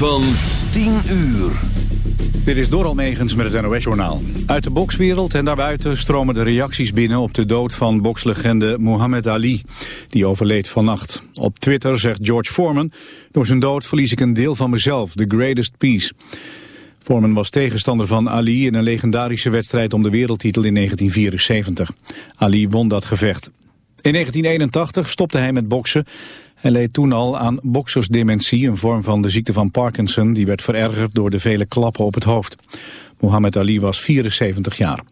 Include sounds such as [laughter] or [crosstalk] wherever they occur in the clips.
Van 10 uur. Dit is Doral Megens met het NOS-journaal. Uit de bokswereld en daarbuiten stromen de reacties binnen op de dood van bokslegende Muhammad Ali. Die overleed vannacht. Op Twitter zegt George Foreman, door zijn dood verlies ik een deel van mezelf, the greatest peace. Foreman was tegenstander van Ali in een legendarische wedstrijd om de wereldtitel in 1974. Ali won dat gevecht. In 1981 stopte hij met boksen hij leed toen al aan boksersdementie, een vorm van de ziekte van Parkinson... die werd verergerd door de vele klappen op het hoofd. Mohammed Ali was 74 jaar.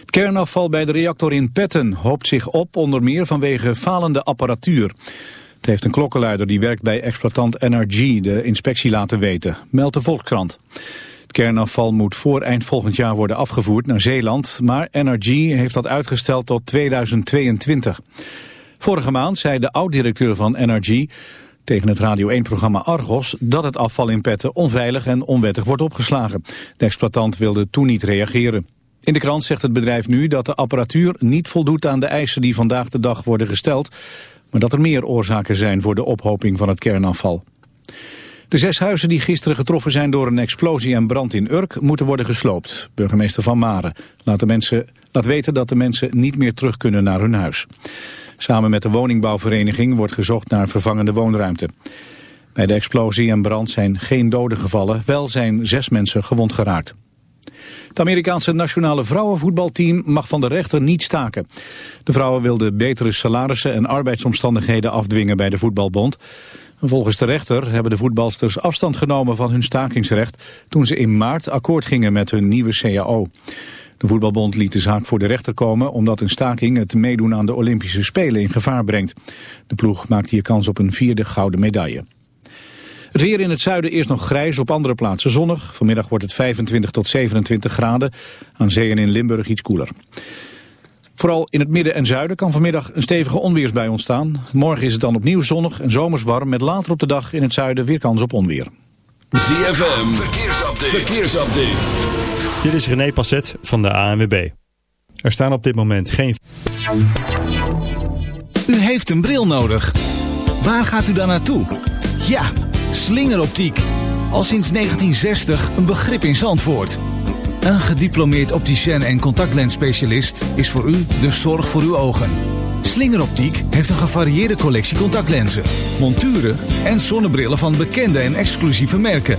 Het kernafval bij de reactor in Petten hoopt zich op onder meer vanwege falende apparatuur. Het heeft een klokkenluider die werkt bij exploitant NRG de inspectie laten weten, meldt de Volkskrant. Het kernafval moet voor eind volgend jaar worden afgevoerd naar Zeeland, maar NRG heeft dat uitgesteld tot 2022. Vorige maand zei de oud-directeur van NRG tegen het Radio 1-programma Argos dat het afval in Petten onveilig en onwettig wordt opgeslagen. De exploitant wilde toen niet reageren. In de krant zegt het bedrijf nu dat de apparatuur niet voldoet aan de eisen die vandaag de dag worden gesteld, maar dat er meer oorzaken zijn voor de ophoping van het kernafval. De zes huizen die gisteren getroffen zijn door een explosie en brand in Urk moeten worden gesloopt. Burgemeester Van Maren laat, de mensen, laat weten dat de mensen niet meer terug kunnen naar hun huis. Samen met de woningbouwvereniging wordt gezocht naar vervangende woonruimte. Bij de explosie en brand zijn geen doden gevallen, wel zijn zes mensen gewond geraakt. Het Amerikaanse nationale vrouwenvoetbalteam mag van de rechter niet staken. De vrouwen wilden betere salarissen en arbeidsomstandigheden afdwingen bij de voetbalbond. Volgens de rechter hebben de voetbalsters afstand genomen van hun stakingsrecht... toen ze in maart akkoord gingen met hun nieuwe CAO. De voetbalbond liet de zaak voor de rechter komen omdat een staking het meedoen aan de Olympische Spelen in gevaar brengt. De ploeg maakt hier kans op een vierde gouden medaille. Het weer in het zuiden eerst nog grijs, op andere plaatsen zonnig. Vanmiddag wordt het 25 tot 27 graden. Aan zee en in Limburg iets koeler. Vooral in het midden en zuiden kan vanmiddag een stevige onweersbui ontstaan. Morgen is het dan opnieuw zonnig en zomers warm... met later op de dag in het zuiden weer kans op onweer. ZFM, verkeersupdate. verkeersupdate. Dit is René Passet van de ANWB. Er staan op dit moment geen... U heeft een bril nodig. Waar gaat u dan naartoe? Ja, slingeroptiek. Al sinds 1960 een begrip in Zandvoort. Een gediplomeerd opticien en contactlensspecialist is voor u de zorg voor uw ogen. Slingeroptiek heeft een gevarieerde collectie contactlenzen, monturen en zonnebrillen van bekende en exclusieve merken.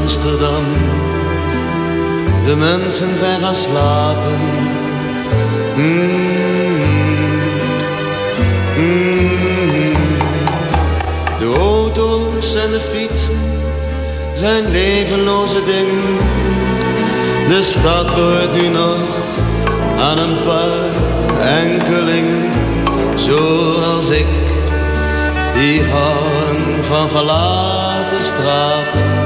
Amsterdam. De mensen zijn gaan slapen. Mm. De auto's en de fietsen zijn levenloze dingen. De stad behoort nu nog aan een paar enkelingen, zoals ik, die houden van verlaten straten.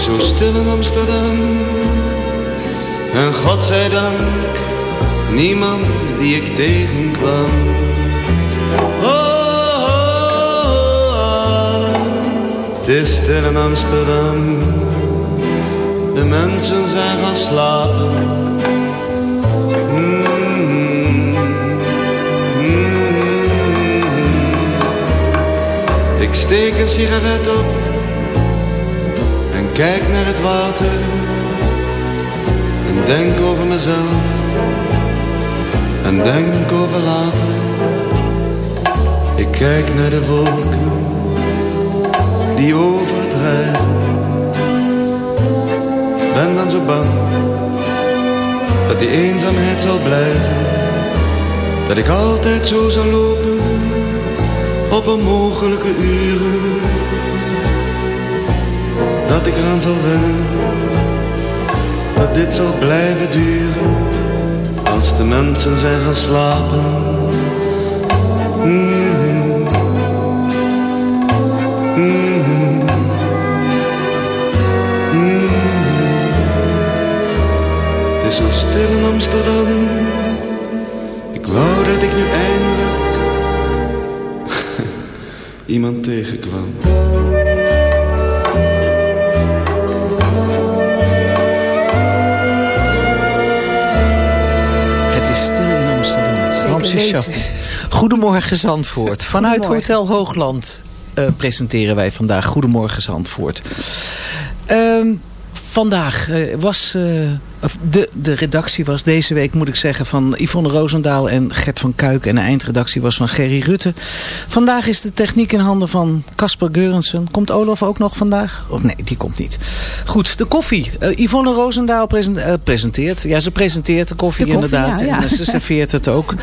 Is zo stil in Amsterdam. En God zij dank, niemand die ik tegenkwam. Oh, oh, oh, het is stil in Amsterdam. De mensen zijn gaan slapen. Mm, mm. Ik steek een sigaret op kijk naar het water en denk over mezelf en denk over later. Ik kijk naar de wolken die overdrijven. Ben dan zo bang dat die eenzaamheid zal blijven. Dat ik altijd zo zal lopen op onmogelijke uren. Dat ik eraan zal wennen dat dit zal blijven duren als de mensen zijn gaan slapen. Mm-hmm. Mm-hmm. Het is zo stil in Amsterdam. Ik wou dat ik nu eindelijk [laughs] iemand tegenkwam. Goedemorgen Zandvoort. Vanuit Goedemorgen. Hotel Hoogland eh, presenteren wij vandaag Goedemorgen Zandvoort. Ehm, vandaag eh, was... eh, de, de redactie was deze week, moet ik zeggen, van Yvonne Roosendaal en Gert van Kuik. En de eindredactie was van Gerry Rutte. Vandaag is de techniek in handen van Casper Geurensen. Komt Olaf ook nog vandaag? Of nee, die komt niet. Goed, de koffie. Eh, Yvonne Roosendaal present- eh, presenteert. Ja, ze presenteert de koffie, De koffie, inderdaad. ja, ja. En ze serveert het ook. [laughs]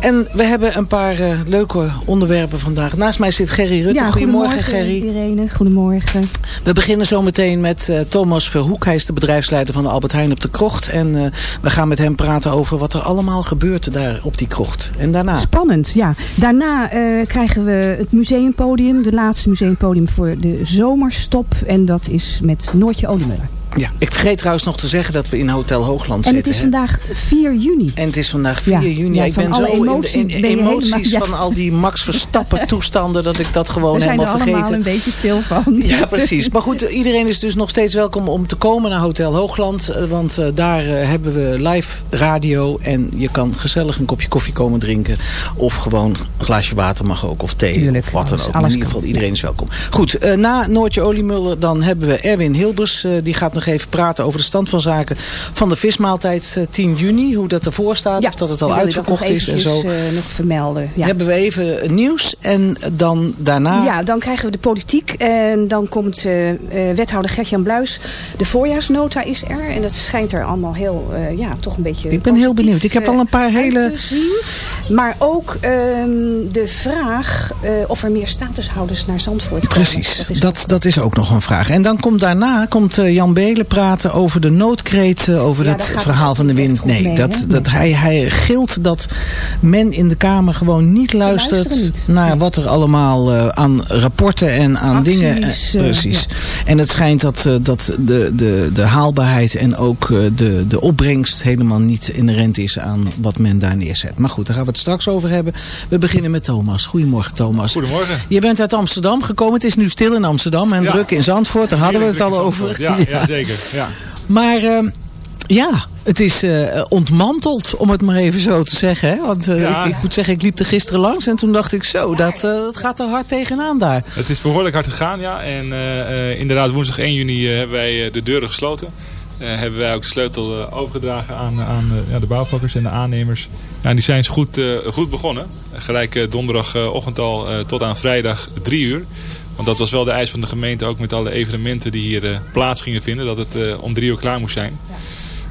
En we hebben een paar eh, leuke onderwerpen vandaag. Naast mij zit Gerry Rutte. Ja, goedemorgen, goedemorgen, Gerry. Irene. Goedemorgen. We beginnen zo meteen met eh, Thomas Verhoek. Hij is de bedrijfsleider van de Albert Heijn op de Krocht. En eh, we gaan met hem praten over wat er allemaal gebeurt daar op die Krocht. En daarna... Spannend, ja. Daarna krijgen we het museumpodium. De laatste museumpodium voor de zomerstop. En dat is met Noortje Oliemuller. Ja, ik vergeet trouwens nog te zeggen dat we in Hotel Hoogland En het zitten. is hè. vandaag 4 juni. En het is vandaag 4 Ja, juni. ja, ik van ben alle zo in de in, emoties helemaal- ja. van al die Max Verstappen toestanden dat ik dat gewoon we zijn er helemaal allemaal vergeten. een beetje stil van. Ja, precies. Maar goed, iedereen is dus nog steeds welkom om te komen naar Hotel Hoogland. eh, Want eh, daar eh, hebben we live radio. En je kan gezellig een kopje koffie komen drinken. Of gewoon een glaasje water mag ook. Of thee. Tuurlijk, of wat dan ook. Maar in ieder geval, iedereen is welkom. Goed, eh, na Noortje Oliemuller dan hebben we Erwin Hilbers. die gaat nog even praten over de stand van zaken van de vismaaltijd eh, 10 juni. Hoe dat ervoor staat. of dat het al uitverkocht is en zo. eh, nog vermelden. Ja. Hebben we even nieuws. En dan daarna... Ja, dan krijgen we de politiek. En dan komt eh, eh, wethouder Gertjan Bluis. De voorjaarsnota is er. En dat schijnt er allemaal heel, eh, ja, toch een beetje Ik ben heel benieuwd. Ik heb eh, al een paar hele... zien. Maar ook ehm, de vraag eh, of er meer statushouders naar Zandvoort komen. Precies, Dat is dat, dat is ook nog een vraag. En dan komt daarna komt eh, Jan Praten over de noodkreet, eh, over Ja, gaat verhaal het van de wind. Nee, mee, dat, dat hij, hij gilt dat men in de Kamer gewoon niet luistert niet. naar wat er allemaal eh, aan rapporten en aan Acties, dingen... eh, precies. En het schijnt dat, eh, dat de, de, de haalbaarheid en ook eh, de, de opbrengst helemaal niet inherent is aan wat men daar neerzet. Maar goed, daar gaan we het straks over hebben. We beginnen met Thomas. Goedemorgen Thomas. Goedemorgen. Je bent uit Amsterdam gekomen. Het is nu stil in Amsterdam en Ja. druk in Zandvoort. Daar hadden we het al over. Ja, [laughs] ja. zeker. Ja. Maar eh, ja, het is eh, ontmanteld, om het maar even zo te zeggen. Hè? Want eh, Ja. ik, ik moet zeggen, ik liep er gisteren langs en toen dacht ik zo, dat, dat gaat er hard tegenaan daar. Het is behoorlijk hard gegaan, ja. En inderdaad, woensdag 1 juni hebben wij de deuren gesloten. Hebben wij ook de sleutel overgedragen aan, aan ja, de bouwvakkers en de aannemers. Ja, en die zijn goed, goed begonnen. Gelijk donderdagochtend al tot aan vrijdag 3 uur. Want dat was wel de eis van de gemeente, ook met alle evenementen die hier eh, plaats gingen vinden. Dat het eh, om drie uur klaar moest zijn.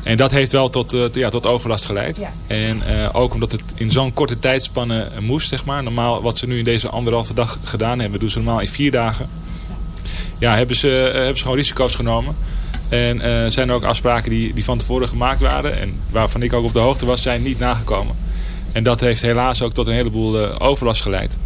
En dat heeft wel tot, eh, ja, tot overlast geleid. Ja. En ook omdat het in zo'n korte tijdspanne moest, zeg maar. Normaal, wat ze nu in deze anderhalve dag gedaan hebben, doen ze normaal in vier dagen. Ja, hebben ze, hebben ze gewoon risico's genomen. En zijn er ook afspraken die, die van tevoren gemaakt waren. En waarvan ik ook op de hoogte was, zijn niet nagekomen. En dat heeft helaas ook tot een heleboel overlast geleid.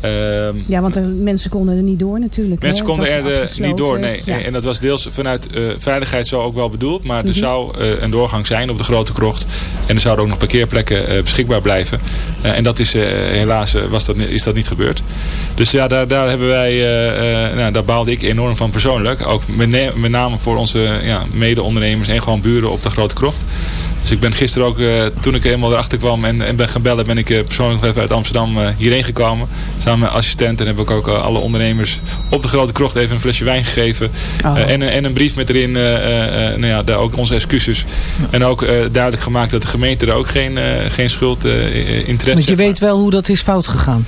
Ehm, Ja, want mensen konden er niet door natuurlijk. Mensen hè? Konden er eh, afgesloten. niet door, nee. Ja. En, dat was deels vanuit eh, veiligheid zo ook wel bedoeld. Maar er Mhm. zou eh, een doorgang zijn op de Grote Krocht. En er zouden ook nog parkeerplekken beschikbaar blijven. En dat is helaas was dat, is dat niet gebeurd. Dus ja, daar, daar hebben wij, nou, daar baalde ik enorm van persoonlijk. Ook met, met name voor onze ja, mede-ondernemers en gewoon buren op de Grote Krocht. Dus ik ben gisteren ook, eh, toen ik helemaal erachter kwam en, en ben gaan bellen, ben ik eh, persoonlijk nog even uit Amsterdam eh, hierheen gekomen. Samen met assistent en heb ik ook alle ondernemers op de Grote Krocht even een flesje wijn gegeven. Oh. En, een- en een brief met erin, nou ja, daar ook onze excuses. En ook duidelijk gemaakt dat de gemeente er ook geen, geen schuld in treft. Want je weet wel hoe dat is fout gegaan.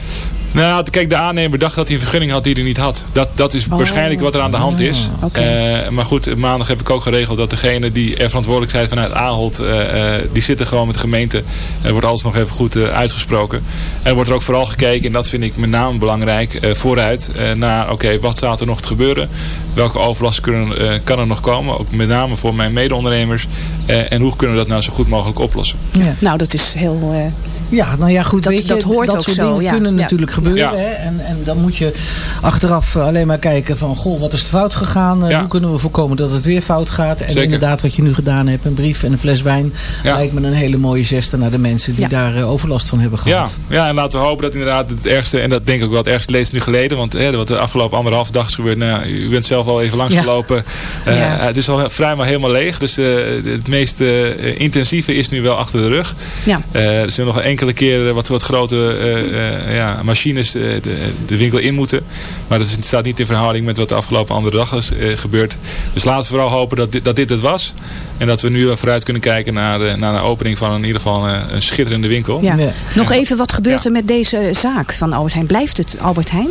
Nou, kijk, de aannemer dacht dat hij een vergunning had die hij niet had. Dat, dat is waarschijnlijk wat er aan de hand is. oké. Eh, maar goed, maandag heb ik ook geregeld dat degene die er verantwoordelijk zijn vanuit Ahold, eh, eh, die zitten gewoon met de gemeente. Er wordt alles nog even goed uitgesproken. En er wordt er ook vooral gekeken, en dat vind ik met name belangrijk, vooruit naar, oké, wat staat er nog te gebeuren? Welke overlast kunnen, kan er nog komen? Ook met name voor mijn mede-ondernemers. En hoe kunnen we dat nou zo goed mogelijk oplossen? Ja. Nou, dat is heel... eh, Ja, nou ja, goed. Dat- weet je, dat hoort dat ook soort zo, dingen ja. kunnen Ja. natuurlijk gebeuren. Ja. Hè? En, en dan moet je achteraf eh, alleen maar kijken van, goh, wat is er fout gegaan? Eh, Ja. Hoe kunnen we voorkomen dat het weer fout gaat? En Zeker. inderdaad, wat je nu gedaan hebt, een brief en een fles wijn, Ja. lijkt me een hele mooie geste naar de mensen die Ja. daar eh, overlast van hebben Ja, gehad. ja, en laten we hopen dat inderdaad het ergste, en dat denk ik ook wel het ergste leed is nu geleden. Want hè, wat de afgelopen anderhalf dag is gebeurd, nou, ja, u bent zelf al even langsgelopen. Eh, Ja. Het is al vrijwel helemaal leeg. Dus eh, het meest eh, intensieve is nu wel achter de rug. ja. Eh, er zijn nog een enkele keer wat, wat grote eh, eh, ja, machines eh, de, de winkel in moeten. Maar dat is- staat niet in verhouding met wat de afgelopen andere dag is gebeurd. Dus laten we vooral hopen dat dit, dat dit het was. En dat we nu vooruit kunnen kijken naar, naar de opening van in ieder geval een schitterende winkel. Ja. Ja. Nog even, wat gebeurt Ja. er met deze zaak van Albert Heijn? Blijft het Albert Heijn?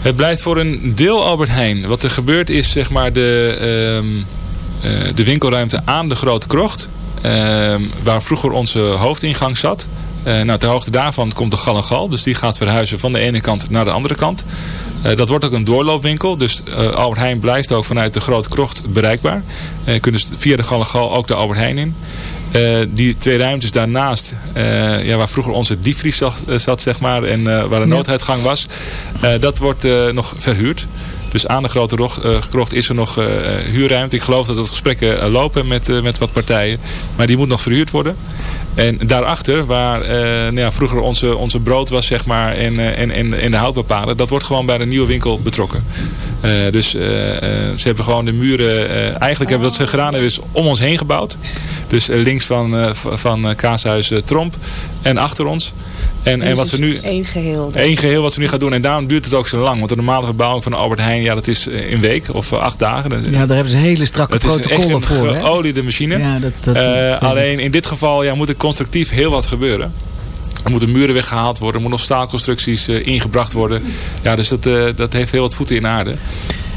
Het blijft voor een deel Albert Heijn. Wat er gebeurt is zeg maar de, ehm, eh, de winkelruimte aan de Grote Krocht. ehm, waar vroeger onze hoofdingang zat. Eh, nou, ter hoogte daarvan komt de Gal en Gal. Dus die gaat verhuizen van de ene kant naar de andere kant. Eh, dat wordt ook een doorloopwinkel. Dus eh, Albert Heijn blijft ook vanuit de Grote Krocht bereikbaar. Je kunt dus via de Gal en Gal ook de Albert Heijn in. Die twee ruimtes daarnaast, ja, waar vroeger onze diepvries zat, zat zeg maar, en waar Ja. nooduitgang was, dat wordt nog verhuurd. Dus aan de Grote Krocht is er nog huurruimte. Ik geloof dat er gesprekken lopen met, met wat partijen. Maar die moet nog verhuurd worden. En daarachter, waar eh, nou ja, vroeger onze, onze brood was, zeg maar, en, eh, en, en, en de houtbepalen, dat wordt gewoon bij de nieuwe winkel betrokken. Eh, dus eh, eh, ze hebben gewoon de muren, eh, eigenlijk hebben wat ze gedaan hebben, is om ons heen gebouwd. Dus eh, links van, eh, van eh, Kaashuis eh, Tromp en achter ons. En, en wat we nu... één geheel. Eén geheel wat we nu gaan doen. En daarom duurt het ook zo lang. Want de normale verbouwing van Albert Heijn, ja, dat is eh, een week of eh, acht dagen. Ja, daar hebben ze hele strakke het is echt protocollen een voor. Hè? geoliede machine. Ja, dat, dat, Eh, ik. alleen in dit geval ja, moet er constructief heel wat gebeuren. Er moeten muren weggehaald worden. Er moeten nog staalconstructies eh, ingebracht worden. Ja, dus dat, eh, dat heeft heel wat voeten in aarde.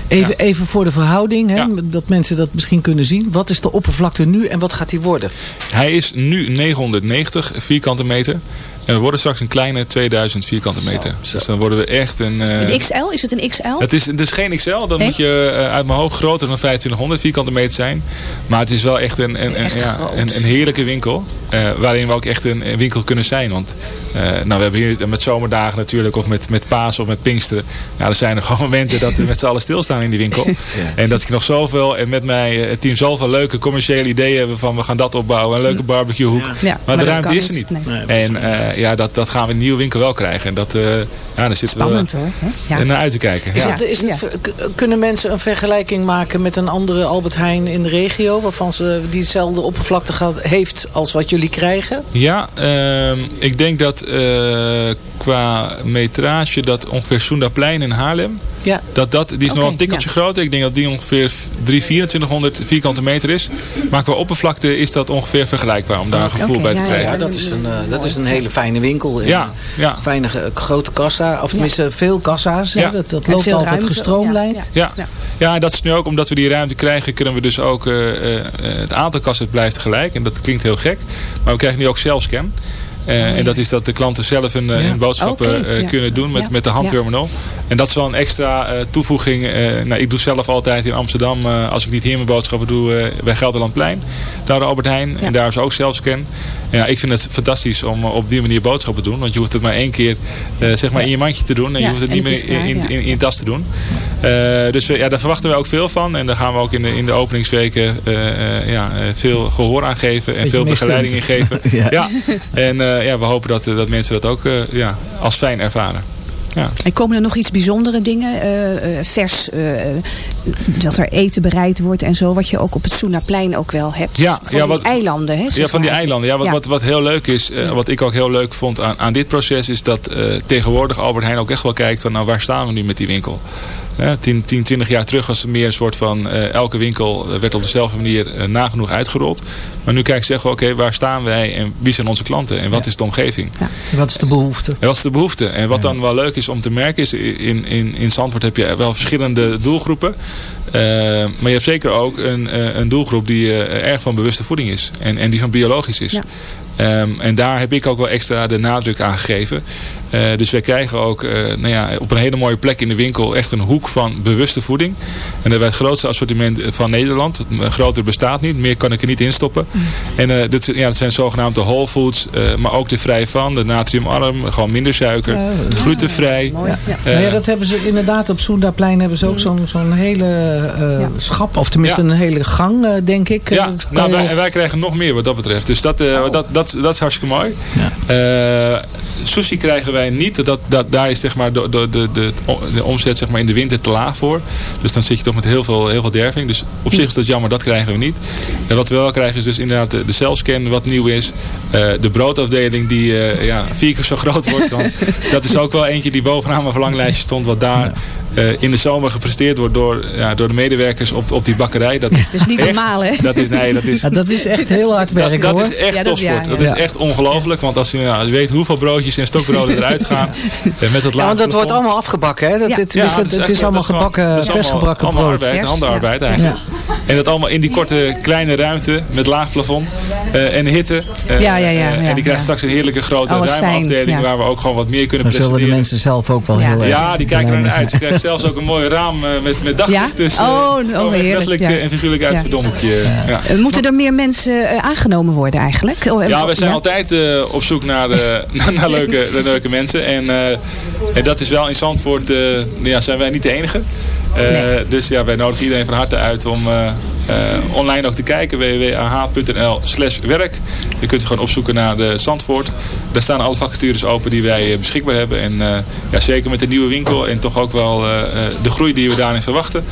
Even, even voor de verhouding, hè, Ja. dat mensen dat misschien kunnen zien. Wat is de oppervlakte nu en wat gaat die worden? Hij is nu 990 vierkante meter. En we worden straks een kleine 2000 vierkante meter. Dus dan worden we echt een... eh, Een XL? Is het een XL? Het is, het is geen XL, dan Nee? moet je eh, uit mijn hoofd groter dan 2500 vierkante meter zijn. Maar het is wel echt een, een, een, Echt ja, een, een heerlijke winkel. eh, waarin we ook echt een, een winkel kunnen zijn. Want eh, nou, we hebben hier met zomerdagen natuurlijk, of met, met paas of met pinksteren. Ja, er zijn er [laughs] gewoon momenten dat we met z'n allen stilstaan in die winkel. [laughs] En dat ik nog zoveel, en met mij het team zoveel leuke commerciële ideeën hebben van we gaan dat opbouwen. Een leuke barbecuehoek. Ja, maar, de ruimte is er niet. Nee. En eh, ja, dat, dat gaan we in de nieuwe winkel wel krijgen. En dat, eh, ja, daar zitten Spannend we hoor. hè? Ja. eh, naar uit te kijken. Is Ja. het, is het, Kunnen mensen een vergelijking maken met een andere Albert Heijn in de regio? Waarvan ze die hetzelfde oppervlakte gaat, heeft als wat jullie krijgen? Ja, ehm, ik denk dat eh, qua metrage dat ongeveer Soendaplein in Haarlem, Ja. dat, dat, die is nog een tikkeltje ja. groter. Ik denk dat die ongeveer 3, 2400 vierkante meter is. Maar qua oppervlakte is dat ongeveer vergelijkbaar om daar een gevoel bij te ja, krijgen. Ja, dat is een, eh, dat is een hele fijne winkel. Ja, ja. Fijne grote kassa. Of tenminste veel kassa's. hè. Ja. Dat, dat loopt altijd ruimte, gestroomlijnd. ja, Ja. Ja, en dat is nu ook omdat we die ruimte krijgen, kunnen we dus ook, eh, eh, het aantal kassen blijft gelijk. En dat klinkt heel gek. Maar we krijgen nu ook zelfscan. Uh, En dat is dat de klanten zelf hun, hun boodschappen ja. kunnen doen met, met de handterminal. En dat is wel een extra toevoeging. Nou, ik doe zelf altijd in Amsterdam, als ik niet hier mijn boodschappen doe, bij Gelderlandplein. Daar de Albert Heijn. En daar is ook zelfscan. Ja, ik vind het fantastisch om op die manier boodschappen te doen. Want je hoeft het maar één keer uh, zeg maar in je mandje te doen. En je hoeft het niet meer in, in, in, je tas te doen. Uh, dus ja, daar verwachten we ook veel van. En daar gaan we ook in de, in de openingsweken uh, ja, veel gehoor aan geven. En Beetje veel begeleiding in geven. [laughs] Ja. ja. En ja, we hopen dat, dat mensen dat ook uh, ja, als fijn ervaren. Ja. En komen er nog iets bijzondere dingen? Uh, vers, uh, dat er eten bereid wordt en zo. Wat je ook op het Soenaplein ook wel hebt. Ja, van ja, die wat, eilanden. Hè, ja, van die eilanden. Ja, wat, Ja. Wat, wat heel leuk is, uh, wat ik ook heel leuk vond aan, aan dit proces... is dat tegenwoordig Albert Heijn ook echt wel kijkt van... nou, waar staan we nu met die winkel? Ja, 10, 10, 20 jaar terug was het meer een soort van... Uh, elke winkel werd op dezelfde manier uh, nagenoeg uitgerold. Maar nu kijken ze echt wel, oké, okay, waar staan wij... en wie zijn onze klanten en wat is de omgeving? Ja. En wat is de behoefte? En wat is de behoefte? En wat dan wel leuk is om te merken is... in, in, in Zandvoort heb je wel verschillende doelgroepen... Uh, maar je hebt zeker ook een, een doelgroep die uh, erg van bewuste voeding is. En, en die van biologisch is. Ja. Um, en daar heb ik ook wel extra de nadruk aan gegeven. Uh, dus wij krijgen ook uh, nou ja, op een hele mooie plek in de winkel echt een hoek van bewuste voeding. En dat hebben wij het grootste assortiment van Nederland. Het groter bestaat niet. Meer kan ik er niet in stoppen. Mm. En uh, dit, ja, dat zijn zogenaamde whole foods. maar ook de vrij van, de natriumarm. Gewoon minder suiker. glutenvrij. Ja. Ja. dat hebben ze inderdaad op Soendaplein hebben ze ook zo'n zo'n hele ja. schap. Of tenminste een hele gang, denk ik. Ja, nou, wij, en wij krijgen nog meer wat dat betreft. Dus dat, oh. dat, dat, dat is hartstikke mooi. Ja. sushi krijgen wij niet. Dat, dat, daar is zeg maar, de, de, de, de, omzet zeg maar, in de winter te laag voor. Dus dan zit je toch met heel veel, heel veel derving. Dus op zich is dat jammer, dat krijgen we niet. En wat we wel krijgen is dus inderdaad de, de cellscan wat nieuw is. Uh, de broodafdeling die uh, ja, vier keer zo [laughs] groot wordt. Dan, dat is ook wel eentje die bovenaan mijn verlanglijstje stond. Wat daar uh, in de zomer gepresteerd wordt door, ja, door de medewerkers op, op die bakkerij. Dat is, dat is niet echt, normaal hè? Dat is, nee, dat is, ja, dat is echt heel hard werk dat, hoor. Dat is echt ja, dat, topsport. ja, dat is echt ongelooflijk. Want als je, nou, je weet hoeveel broodjes en stokbroden eruit gaan. [laughs] met het ja, want dat wordt allemaal afgebakken. Hè? Dat, ja. het, het, het, het is allemaal gebakken, versgebakken brood. Arbeid, handenarbeid eigenlijk. En dat allemaal in die korte kleine ruimte met laag plafond uh, en hitte. Uh, ja, ja, ja, en die krijgt straks een heerlijke grote oh, ruime fijn, afdeling waar we ook gewoon wat meer kunnen Dan presenteren. zullen de mensen zelf ook wel heel erg Ja, die kijken er naar uit. Ze zelfs ook een mooi raam uh, met, met daglicht. Ja? Dus, oh, oh letterlijk ja. en figuurlijk uit het verdomhoekje. Ja. Moeten er meer mensen aangenomen worden eigenlijk? Oh, ja, we zijn altijd op zoek naar, [laughs] naar, leuke, [laughs] naar leuke mensen. En, en dat is wel in Zandvoort, ja, zijn wij niet de enige. Nee. Dus ja, wij nodigen iedereen van harte uit om uh, online ook te kijken. www.ah.nl slash werk. Je kunt gewoon opzoeken naar de Zandvoort. Daar staan alle vacatures open die wij beschikbaar hebben. En ja, zeker met de nieuwe winkel en toch ook wel de groei die we daarin verwachten.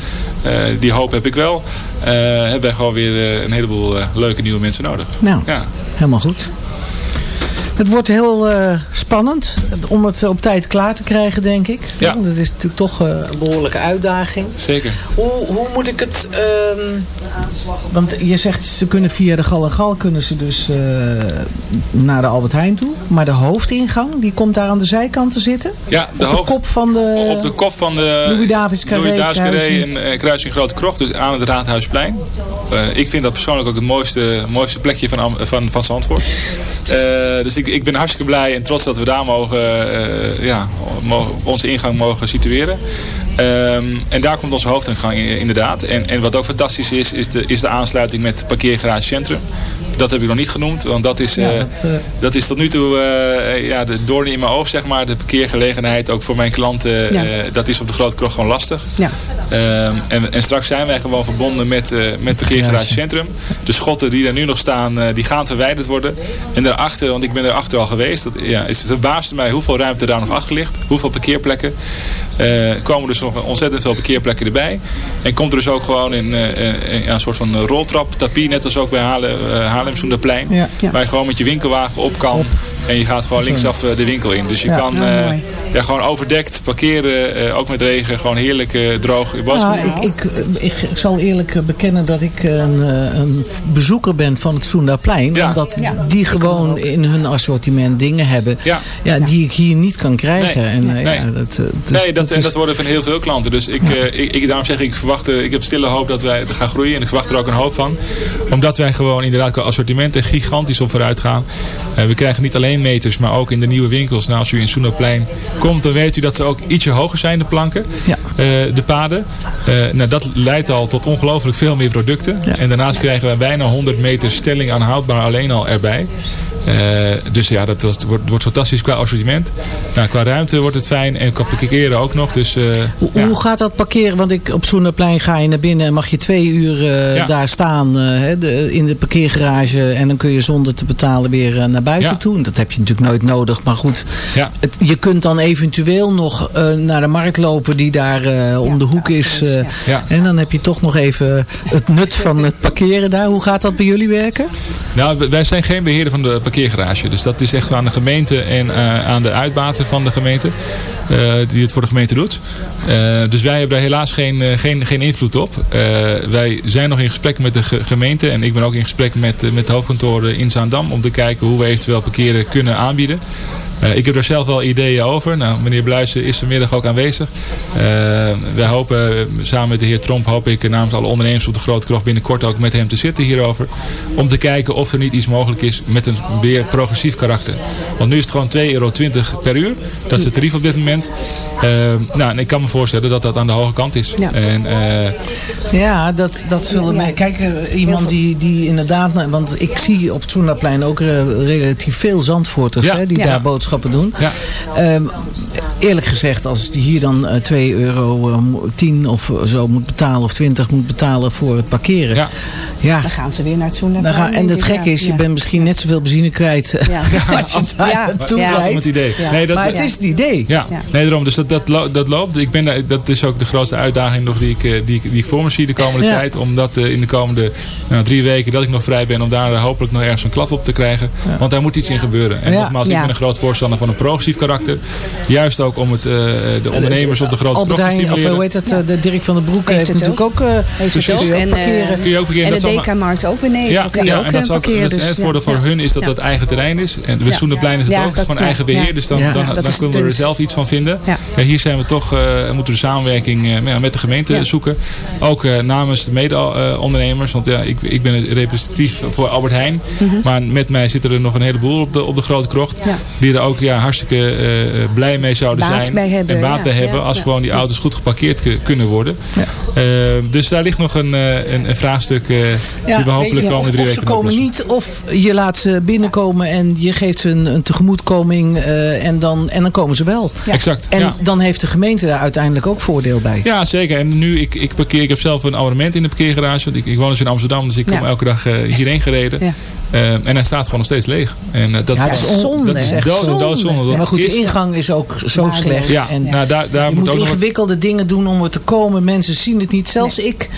die hoop heb ik wel. hebben wij gewoon weer een heleboel leuke nieuwe mensen nodig. Nou, ja. helemaal goed. Het wordt heel uh, spannend om het op tijd klaar te krijgen, denk ik. Ja. Dat is natuurlijk toch uh, een behoorlijke uitdaging. Zeker. Hoe, hoe moet ik het... Uh, want je zegt, ze kunnen via de Gal en Gal kunnen ze dus uh, naar de Albert Heijn toe. Maar de hoofdingang, die komt daar aan de zijkant te zitten? Ja, de, op de kop van de... Op de kop van de... Louis Davids Carré. Louis Davids Carré en uh, kruising Grote Krocht, dus aan het Raadhuisplein. ik vind dat persoonlijk ook het mooiste, mooiste plekje van, van, van Zandvoort. Dus ik, ik ben hartstikke blij en trots dat we daar mogen, uh, ja, onze ingang mogen situeren. Um, en daar komt onze hoofdingang inderdaad. En, en wat ook fantastisch is, is de, is de aansluiting met het parkeergarage Centrum. Dat heb ik nog niet genoemd, want dat is, ja, uh, dat, uh... dat, is tot nu toe uh, ja, de doorn in mijn oog, zeg maar. De parkeergelegenheid, ook voor mijn klanten, ja. dat is op de Grote Krocht gewoon lastig. Ja. Um, en, en, straks zijn wij gewoon verbonden met, met parkeergarage Centrum. De schotten die er nu nog staan, die gaan verwijderd worden. En daarachter, want ik ben erachter al geweest, dat, ja, het verbaasde mij hoeveel ruimte daar nog achter ligt. Hoeveel parkeerplekken. komen dus nog ontzettend veel parkeerplekken erbij. En komt er dus ook gewoon in, in een soort van roltrap, tapie, net als ook bij Haarlem, Haarlem Soenderplein. Ja. Ja. Waar je gewoon met je winkelwagen op kan. Op. En je gaat gewoon linksaf de winkel in. Dus je ja. kan uh, ja, gewoon overdekt parkeren. Uh, ook met regen. Gewoon heerlijk uh, droog. Ja, ik, ik, ik, ik, zal eerlijk bekennen dat ik een, een bezoeker ben van het Soendaplein. Ja. Omdat die gewoon in hun assortiment dingen hebben. Ja. die ik hier niet kan krijgen. Nee, en, nee. Ja, dat, dus, nee dat, dat, is... dat worden van heel veel. Veel klanten. Dus ik, eh, ik, ik, daarom zeg ik, ik verwacht, eh, ik heb stille hoop dat wij gaan groeien. En ik verwacht er ook een hoop van. Omdat wij gewoon inderdaad qua assortimenten gigantisch op vooruit gaan. Eh, we krijgen niet alleen meters, maar ook in de nieuwe winkels. Nou, als u in Soenaplein komt, dan weet u dat ze ook ietsje hoger zijn, de planken. Ja. de paden. nou, dat leidt al tot ongelooflijk veel meer producten. En daarnaast krijgen wij bijna 100 meter stelling aanhoudbaar alleen al erbij. Uh, dus ja, dat wordt, wordt fantastisch qua assortiment. Nou, qua ruimte wordt het fijn en qua parkeren ook nog. Dus, uh, hoe, ja. hoe, gaat dat parkeren? Want ik, op Soenerplein ga je naar binnen en mag je twee uur uh, ja. daar staan de, in de parkeergarage. En dan kun je zonder te betalen weer naar buiten ja. toe. Dat heb je natuurlijk nooit nodig. Maar goed, het, je kunt dan eventueel nog naar de markt lopen die daar om de hoek is. En dan heb je toch nog even het nut van het parkeren daar. Hoe gaat dat bij jullie werken? Nou, wij zijn geen beheerder van de parkeergarage parkeergarage. Dus dat is echt aan de gemeente en uh, aan de uitbater van de gemeente. Uh, die het voor de gemeente doet. Uh, dus wij hebben daar helaas geen, geen, geen invloed op. wij zijn nog in gesprek met de gemeente. En ik ben ook in gesprek met, met de hoofdkantoren in Zaandam. Om te kijken hoe we eventueel parkeren kunnen aanbieden. Uh, ik heb er zelf wel ideeën over. Nou, meneer Bluijsen is vanmiddag ook aanwezig. Uh, wij hopen, samen met de heer Tromp, hoop ik namens alle ondernemers op de Grote Krocht binnenkort ook met hem te zitten hierover. Om te kijken of er niet iets mogelijk is met een weer progressief karakter. Want nu is het gewoon 2,20 euro per uur. Dat is het tarief op dit moment. Uh, nou, en ik kan me voorstellen dat dat aan de hoge kant is. Ja, en, ja dat, dat zullen mij... Kijk, iemand die, die inderdaad... Want ik zie op het Soenaplein ook relatief veel Zandvoorters hè, die daar boodschappen doen. Ja. Um, eerlijk gezegd, als je hier dan uh, 2 euro uh, 10 of zo moet betalen of 20 moet betalen voor het parkeren. Ja. Ja. Dan gaan ze weer naar het. Gaan, en het gekke is, je bent misschien net zoveel benzine kwijt ja. [laughs] als je naartoe rijdt. Het idee. Nee, dat, maar het is het idee. Ja, nee, daarom. Dus dat, dat, lo dat loopt. Ik ben daar, dat is ook de grootste uitdaging nog die ik, die, die ik voor me zie de komende tijd. Omdat uh, in de komende nou, drie weken dat ik nog vrij ben, om daar hopelijk nog ergens een klap op te krijgen. Want daar moet iets in gebeuren. En nogmaals, ik ben een groot voorstander van een progressief karakter. Juist ook om het, uh, de ondernemers op de grote Albert te stimuleren. Of hoe heet het, de Dirk van den Broek heeft, heeft natuurlijk ook, uh, heeft het ook. En, parkeren. Kun je ook en de DK-markt ook beneden. Ja, kun je ja ook en dat is ook, parkeren. Dus, dus, het voordeel voor hun is dat dat eigen terrein is. En de Soenderplein is het ook. Het is gewoon eigen beheer. Dus dan, dan, dan kunnen we er zelf iets van vinden. Hier zijn we toch, moeten we de samenwerking met de gemeente zoeken. Ook namens de mede-ondernemers. Want ja, ik, ik ben representatief voor Albert Heijn. Maar met mij zitten er nog een heleboel op de, op de Grote Krocht. Die er ook ja, hartstikke uh, blij mee zouden baat zijn. Bij hebben, en baat bij ja, hebben als gewoon die auto's goed geparkeerd kunnen worden. Uh, dus daar ligt nog een, een, een vraagstuk die we hopelijk je, komende drie of weken ze komen niet of je laat ze binnenkomen en je geeft ze een, een tegemoetkoming en, dan, en dan komen ze wel. Exact. En dan heeft de gemeente daar uiteindelijk ook voordeel bij. Ja, zeker. En nu, ik, ik parkeer, ik heb zelf een abonnement in de parkeergarage. Want ik, ik woon dus in Amsterdam, dus ik kom elke dag hierheen gereden. Uh, en hij staat gewoon nog steeds leeg. En uh, dat ja, is, is zonde. Dat is echt dood, zonde. Ja, maar goed, de ingang is ook zo slecht. Ja, en nou, daar, daar je moet, moet ook ingewikkelde wat... dingen doen om er te komen. Mensen zien het niet. Zelfs nee. ik,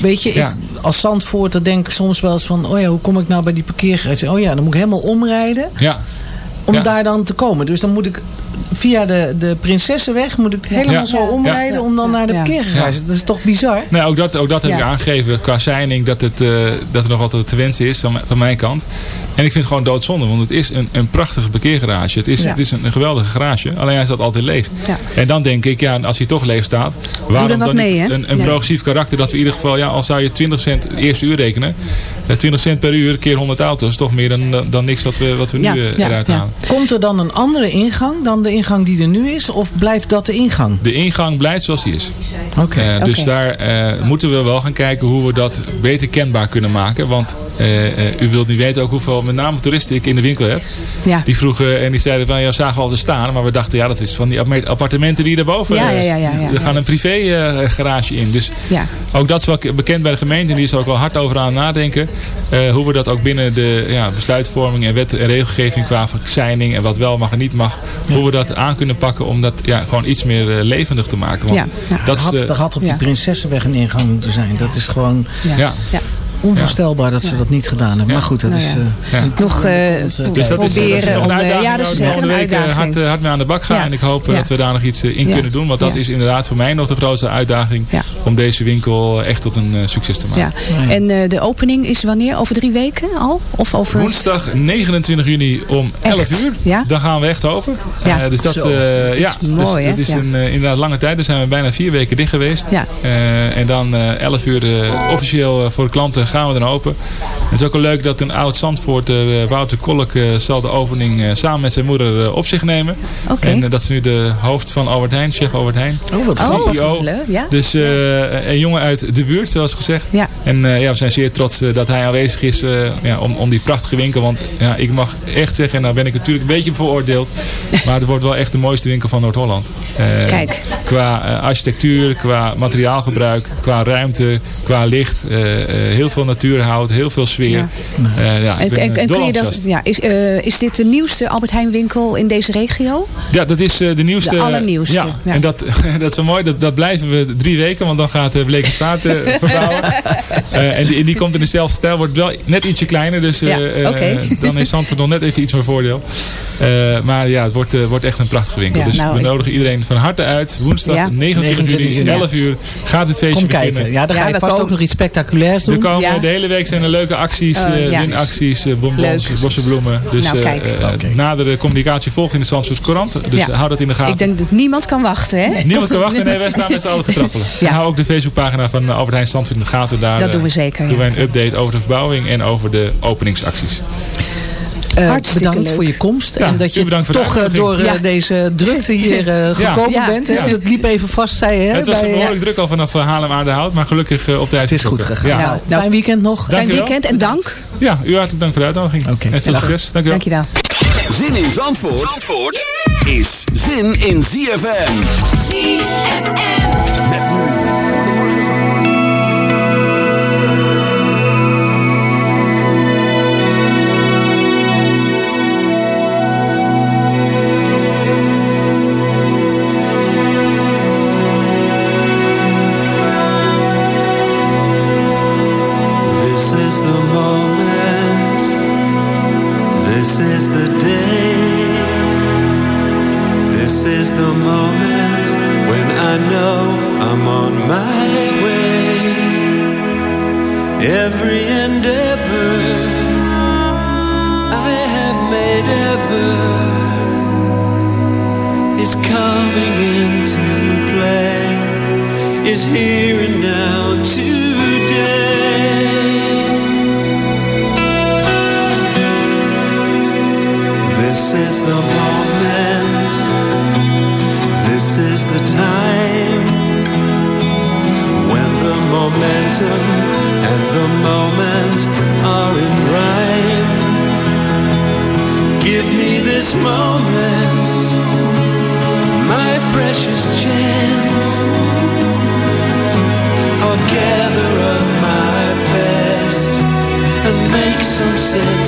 weet je, ja. ik, als Zandvoorter denk ik soms wel eens van... oh ja, hoe kom ik nou bij die parkeergarage? Oh ja, dan moet ik helemaal omrijden. Ja. Om ja. daar dan te komen. Dus dan moet ik via de, de Prinsessenweg moet ik helemaal ja. zo omrijden ja. om dan naar de parkeergarage. Dat is toch bizar? Nee, ook dat, ook dat heb ik aangegeven. Dat qua signing dat, het, uh, dat er nog wat te wensen is van, van mijn kant. En ik vind het gewoon doodzonde. Want het is een, een prachtige parkeergarage. Het is, het is een, een, geweldige garage. Alleen hij staat altijd leeg. En dan denk ik, ja, als hij toch leeg staat. Waarom dan mee, niet een, een progressief karakter. Dat we in ieder geval, ja, al zou je 20 cent het eerste uur rekenen. 20 cent per uur keer 100 auto's. toch meer dan, dan, dan niks wat we, wat we nu uh, eruit halen. Komt er dan een andere ingang dan de ingang die er nu is? Of blijft dat de ingang? De ingang blijft zoals die is. Oké. Okay. Uh, dus okay. daar uh, moeten we wel gaan kijken hoe we dat beter kenbaar kunnen maken. Want uh, u wilt niet weten ook hoeveel met name toeristen ik in de winkel heb. Ja. Die vroegen en die zeiden van ja, zagen we al te staan. Maar we dachten ja, dat is van die appartementen die daarboven. Ja, ja, ja, ja, ja, we gaan een privé garage in. Dus ja. ook dat is wel bekend bij de gemeente. En die is er ook wel hard over aan nadenken. hoe we dat ook binnen de ja, besluitvorming en wet en regelgeving qua signing en wat wel mag en niet mag. Hoe we dat aan kunnen pakken om dat ja, gewoon iets meer uh, levendig te maken. Want ja, ja. Dat had, is, had op die Prinsessenweg een ingang moeten zijn. Dat is gewoon... Ja. Onvoorstelbaar dat ze dat niet gedaan hebben. Maar goed, dat Nou is... ja. eh, Nog eh, Dus dat is, dat is proberen een om... eh, ja, dat is echt een uitdaging. hard, hard mee aan de bak gaan. En ik hoop dat we daar nog iets in kunnen doen. Want dat is inderdaad voor mij nog de grootste uitdaging. Om deze winkel echt tot een succes te maken. En de opening is wanneer? Over drie weken al? Of over... Woensdag 29 juni om 11 Echt? uur. Ja? Dan gaan we echt open. Ja. Dus dat, ja, is mooi, dus, hè? het is Ja. een inderdaad lange tijd. Daar zijn we bijna vier weken dicht geweest. Ja. En dan eh 11 uur officieel voor de klanten gaan we dan open. Het is ook wel leuk dat een oud Zandvoort, eh, Wouter Kolk, eh, zal de opening eh, samen met zijn moeder op zich nemen. En dat is nu de hoofd van Albert Heijn, chef Albert Heijn. oh, wat Oh, leuk. Ja? Dus een jongen uit de buurt, zoals gezegd. Ja. En ja, we zijn zeer trots dat hij aanwezig is ja, om, om die prachtige winkel. Want ja, ik mag echt zeggen, en daar ben ik natuurlijk een beetje veroordeeld. [laughs] Maar het wordt wel echt de mooiste winkel van Noord-Holland. Kijk. Qua architectuur, qua materiaalgebruik, qua ruimte, qua licht. heel veel natuurhout, heel veel sfeer. Ja. Eh, ja, ik En, ben, en, en kun je dat, ja, is, eh, is dit de nieuwste Albert Heijn winkel in deze regio? Ja, dat is eh, de nieuwste. De allernieuwste, Ja, ja. en dat, [laughs] dat is zo mooi. Dat, dat blijven we drie weken, want dan gaat de Bleek Spaat eh, [laughs] verbouwen. Eh, en die, die komt in dezelfde stijl. Wordt wel net ietsje kleiner. Dus eh, eh, dan heeft Zandvoort nog net even iets meer voordeel. Eh, maar ja, het wordt, wordt echt een prachtige winkel. Ja, dus nou, we ik- nodigen iedereen van harte uit. Woensdag Ja. 29 juni, 29 juni. 11 uur. Gaat het feestje Kom beginnen. kijken. Ja, dan Ja, ga je we vast ook nog iets spectaculairs doen. Er komen Ja. de hele week zijn er leuke acties, Oh, eh ja. winacties, eh, bonbons, Leuk. bossenbloemen. Dus Nou, eh, kijk. Oké. nadere communicatie volgt in de Zandvoortse Courant. Dus Ja. hou dat in de gaten. Ik denk dat niemand kan wachten, hè? Niemand kan [laughs] wachten. Nee, wij staan met z'n allen te trappelen. En hou ook de Facebookpagina van Albert Heijn Zandvoort in de gaten. Daar Dat doen we zeker, doen ja. wij een update over de verbouwing en over de openingsacties. Hartstikke bedankt leuk. voor je komst. Ja, en dat je de toch eh, door eh, Ja. deze drukte hier eh, gekomen Ja. bent. Hè? Het liep even vast, zei je. Hè? het was bij, eh, behoorlijk druk al vanaf Haarlem aan de Hout. Maar gelukkig op tijd het is goed gegaan. Ja. Nou, Nou, fijn weekend nog. Dank Fijn weekend en dank. ja, u hartelijk dank voor de uitnodiging. Oké. En veel succes. Dank u wel. Dankjewel. Zin in Zandvoort, Zandvoort is zin in ZFM. ZFM. Every endeavor I have made ever is coming into play, is here and now today. This is the moment. This is the time when the momentum and the moment are in rhyme. Give me this moment, my precious chance. I'll gather up my best and make some sense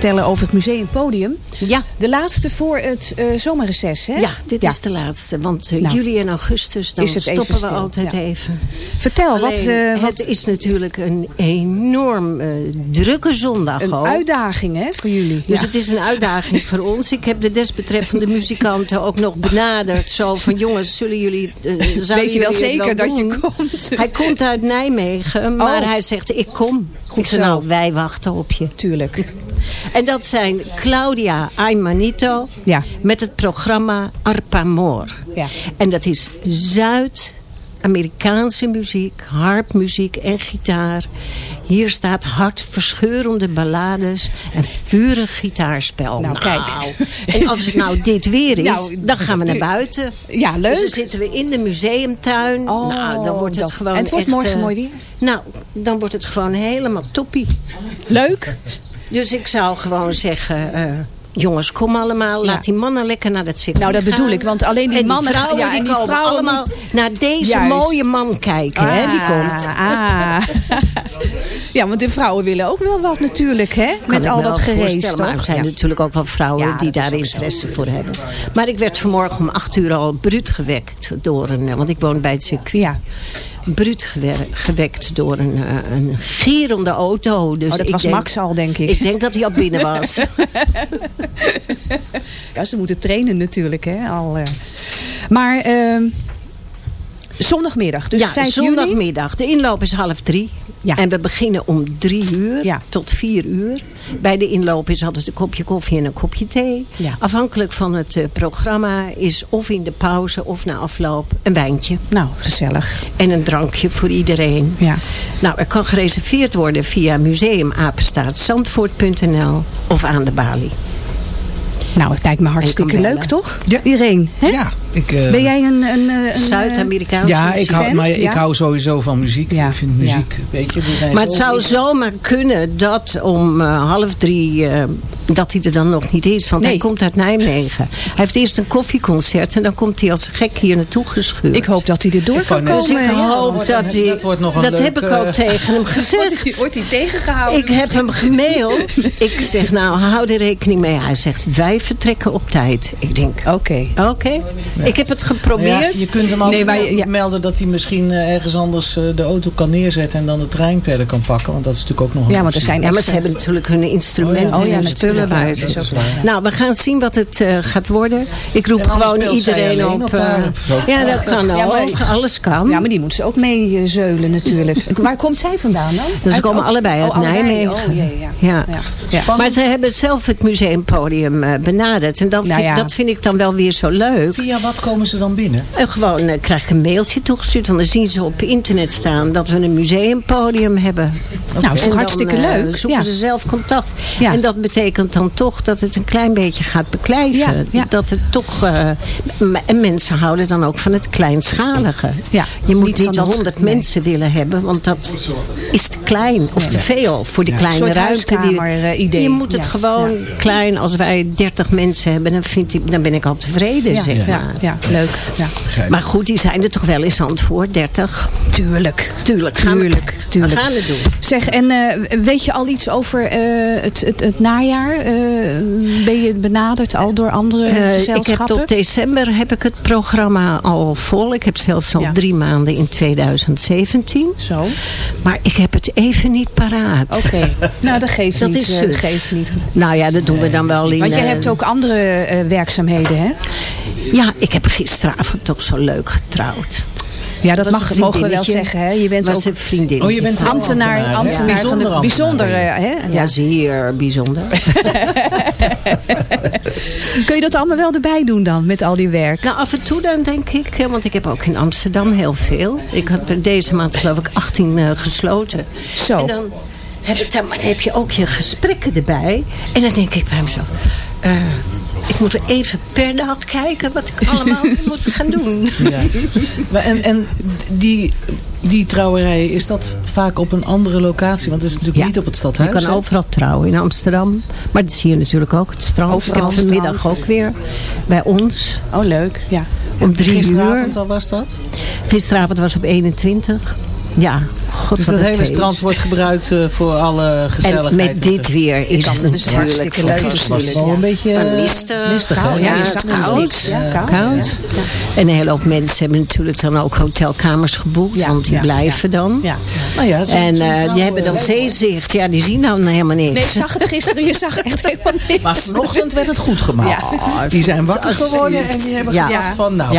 vertellen over het museumpodium. Ja. De laatste voor het eh zomerreces, hè? Ja, dit is de laatste. Want eh, Nou. juli en augustus, dan stoppen we altijd ja. even. Vertel, wat, eh, wat- Het is natuurlijk een enorm drukke zondag Een ook. uitdaging, hè, voor jullie. Dus het is een uitdaging voor ons. Ik heb de desbetreffende [laughs] muzikanten ook nog benaderd. Zo van, jongens, zullen jullie... Weet je wel zeker dat je komt? Hij komt uit Nijmegen, maar Oh. hij zegt, ik kom. Goed zo. nou, wij wachten op je. Tuurlijk. En dat zijn Claudia Aymanito Ja. met het programma Arpamor. Ja. En dat is Zuid-Amerikaanse muziek, harpmuziek en gitaar. Hier staat hartverscheurende ballades en vurig gitaarspel. Nou, kijk. En als het nou dit weer is, Nou, dan gaan we naar buiten. Ja, leuk. Dus dan zitten we in de museumtuin. Oh, nou, dan wordt het dat- gewoon en het wordt echt, morgen eh, mooi weer? Nou, dan wordt het gewoon helemaal toppie. Leuk. Dus ik zou gewoon zeggen... eh, jongens, kom allemaal. Laat die mannen lekker naar het circuit Nou, dat bedoel ik, want alleen die En mannen- vrouwen, ja, die en die komen vrouwen allemaal moet- naar deze Juist. mooie man kijken. hè, die Ah, komt. Ah. [laughs] ja, want de vrouwen willen ook wel wat natuurlijk, hè? Kan Met al dat wel gerees, voorstellen, Maar er zijn Ja. natuurlijk ook wel vrouwen Ja, die daar zo. interesse voor hebben. Maar ik werd vanmorgen om acht uur al bruut gewekt door een... eh, Want ik woon bij het circuit. Bruut gewekt door een, eh, een gierende auto. Dus Oh, dat was denk- Max al, denk ik. Ik denk dat hij al binnen was. [laughs] Ja, ze moeten trainen natuurlijk, hè? Al, eh. Maar ehm, zondagmiddag, dus ja, 5 juli. zondagmiddag. De inloop is half drie. Ja. En we beginnen om drie uur Ja. tot vier uur. Bij de inloop is altijd een kopje koffie en een kopje thee. Ja. Afhankelijk van het eh, programma is of in de pauze of na afloop een wijntje. Nou, gezellig. En een drankje voor iedereen. Ja. Nou, er kan gereserveerd worden via museumapenstaatszandvoort.nl of aan de balie. Nou, het lijkt me hartstikke leuk, toch? Ja. Irene, hè? Ja, ik... eh, Ben jij een... een, eh, een Zuid-Amerikaanse ja, ik hou, fan? maar ik Ja? hou sowieso van muziek. Ja, Ik vind muziek, weet je... zijn Maar het zou zomaar kunnen dat om eh, half drie, eh, dat hij er dan nog niet is. Want Nee. hij komt uit Nijmegen. Hij heeft eerst een koffieconcert en dan komt hij als gek hier naartoe geschuurd. Ik hoop dat hij er door kan komen. Dus ik hoop dat hij... dat wordt nog een dat leuk, heb ik ook eh, tegen hem [laughs] Wordt gezegd. hij, wordt hij tegengehouden? Ik heb hem gemaild. [laughs] Ik zeg, nou, hou er rekening mee. Hij zegt, wij vertrekken op tijd. Ik denk, Oké. oké. Ik heb het Ja, geprobeerd. je kunt hem altijd Nee, maar je- ja. melden dat hij misschien eh, ergens anders eh, de auto kan neerzetten en dan de trein verder kan pakken. Want dat is natuurlijk ook nog een Ja, want er zijn Ja, maar ze hebben natuurlijk hun instrumenten Oh ja, oh ja, en hun natuurlijk. spullen ja. Nou, we gaan zien wat het eh, gaat worden. Ik roep gewoon iedereen op. ja, dat kan Ja, maar- ook. Alles kan. Ja, maar die moet ze ook mee zeulen natuurlijk. [laughs] Waar komt zij vandaan dan? Dus ze komen oh, allebei uit oh. Nijmegen. Oh, jee, ja. Ja. Maar ze hebben zelf het museumpodium eh, benaderd. En dat, Nou vind, ja. dat vind ik dan wel weer zo leuk. Via wat komen ze dan binnen? En gewoon eh, krijg ik een mailtje toegestuurd. Want dan zien ze op internet staan dat we een museumpodium hebben. Nou, dat is toch hartstikke eh, leuk. zoeken Ja. ze zelf contact. Ja. En dat betekent dan toch dat het een klein beetje gaat beklijven. Ja, ja. Dat het toch... eh, en mensen houden dan ook van het kleinschalige. Ja, Je moet niet niet, van dat- honderd nee. mensen willen hebben. Want dat, is te klein of te veel voor die Ja. kleine Een soort ruimte. Die, je moet het Ja. gewoon klein. Als wij 30 mensen hebben, dan, vind ik, dan ben ik al tevreden, Ja, zeg ja, maar. ja, leuk. Ja. Maar goed, die zijn er toch wel in Zandvoort, 30. Tuurlijk. Tuurlijk. Gaan we- Tuurlijk, tuurlijk. We gaan het doen. Zeg, en eh, weet je al iets over eh, het, het, het najaar? Eh, ben je benaderd al door andere Eh, ik heb gezelschappen? tot december heb ik het programma al vol. Ik heb zelfs al drie maanden in 2017. Zo. Maar ik heb het even niet paraat. Oké, [laughs] nou dat geeft Dat niet. is suf. geeft niet. Nou ja, dat doen we dan wel in... Want je hebt ook andere eh, werkzaamheden, hè? Ja, ik heb gisteravond toch zo leuk getrouwd. Ja, dat mag, mogen we wel zeggen. Hè? Je bent Was ook een vriendin. Oh, je bent ambtenaar, ambtenaar, Ja. van de Bijzonder Hè? Ja, zeer bijzonder. [laughs] Kun je dat allemaal wel erbij doen dan, met al die werk? Nou, af en toe dan denk ik, hè, want ik heb ook in Amsterdam heel veel. Ik had per deze maand geloof ik 18 eh, gesloten. Zo. En dan heb, ik dan, maar dan heb je ook je gesprekken erbij. En dan denk ik bij mezelf, eh, ik moet er even per dag kijken wat ik [laughs] allemaal moet gaan doen. Ja. Maar en en die, die trouwerij, is dat vaak op een andere locatie? Want het is natuurlijk niet op het Je stadhuis. kan hè? overal trouwen in Amsterdam. Maar dat zie je natuurlijk ook, het strand. Overal ik heb vanmiddag ook weer bij ons. Oh, leuk. Ja. Om drie Gisteravond uur. al was dat? Gisteravond was op 21. Ja, god Dus dat hele feest. strand wordt gebruikt eh, voor alle gezelligheid. En met dit weer is het dus natuurlijk hartstikke leuk. Het was wel een beetje eh, mistig. Ja, is is koud. Ja, koud. Koud. En een hele hoop mensen hebben natuurlijk dan ook hotelkamers geboekt. Ja, want die ja, blijven dan. Ja. Nou En eh, die hebben dan zeezicht. Ja, die zien dan helemaal niks. Nee, ik zag het gisteren. Je zag echt helemaal niks. Maar vanochtend werd het goed gemaakt. Ja. Die zijn wakker geworden en die hebben Ja. gedacht van nou,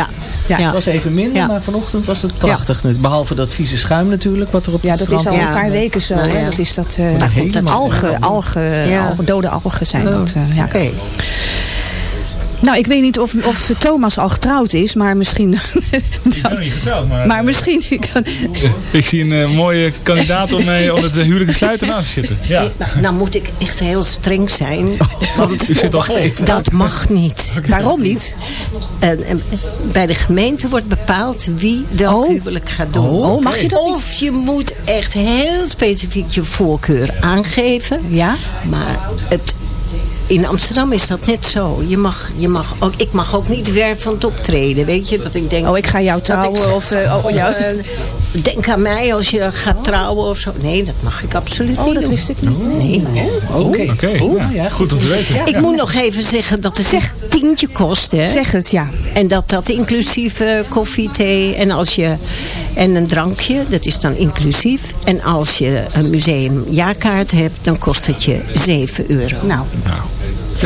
Ja. het was even minder, Ja. maar vanochtend was het prachtig. Behalve dat vieze schuim natuurlijk, wat er op Ja, het dat is al Ja. een paar weken zo. Nou hè? ja. Dat is dat, eh, Daar komt dat algen, algen, Ja. algen, dode algen zijn dat. eh, ja. Oké. Nou, ik weet niet of, of Thomas al getrouwd is, maar misschien... [laughs] Ik ben nog niet getrouwd, maar... maar misschien... Ik zie een eh, mooie kandidaat om, mee, om het eh, huwelijk te sluiten naast te zitten. Ja. Nou, nou moet ik echt heel streng zijn. Want U zit al even. dat mag niet. [laughs] Waarom niet? En, en bij de gemeente wordt bepaald wie welk huwelijk gaat doen. Oh, mag je dat Of je moet echt heel specifiek je voorkeur aangeven. Ja? Maar het, in Amsterdam is dat net zo. Je mag, je mag ook, ik mag ook niet wervend optreden. Weet je, dat ik denk... Oh, ik ga jou dat trouwen ik of... eh, oh, jou. eh, denk aan mij als je gaat trouwen of zo. Nee, dat mag ik absoluut Oh, niet dat doen. wist ik niet. Nee. Oké, Oké, Oeh, ja. ja, goed om te weten. Ik moet nog even zeggen dat het een tientje kost. Hè? Zeg het, ja. En dat dat inclusief eh, koffie, thee en, als je, en een drankje, dat is dan inclusief. En als je een museumjaarkaart hebt, dan kost het je 7 euro. Nou, Nou,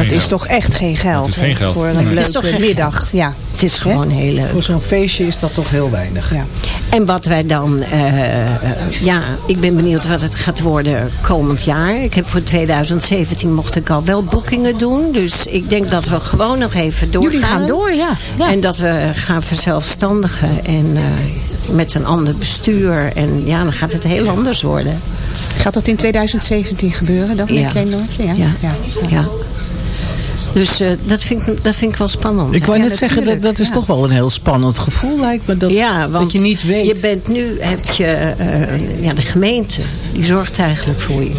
dat is geld. toch echt geen geld. Dat is geen geld. Voor Nee. een Het is toch leuke geen middag. geld. Ja. Het is gewoon heel leuk. Voor zo'n feestje is dat toch heel weinig. Ja. En wat wij dan, eh, eh, ja, ik ben benieuwd wat het gaat worden komend jaar. Ik heb voor 2017 mocht ik al wel boekingen doen. Dus ik denk dat we gewoon nog even doorgaan. Jullie gaan door, ja. ja. En dat we gaan verzelfstandigen en eh, met een ander bestuur. En ja, dan gaat het heel anders worden. Gaat dat in 2017 gebeuren? Dat Ja. Ja. Ja. ja. Dus eh, dat, vind ik, dat vind ik wel spannend. Ik wou Ja, net zeggen, dat, dat is ja. toch wel een heel spannend gevoel lijkt me. Dat, ja, want dat je niet weet. je bent nu, heb je, eh, ja, de gemeente, die zorgt eigenlijk voor je.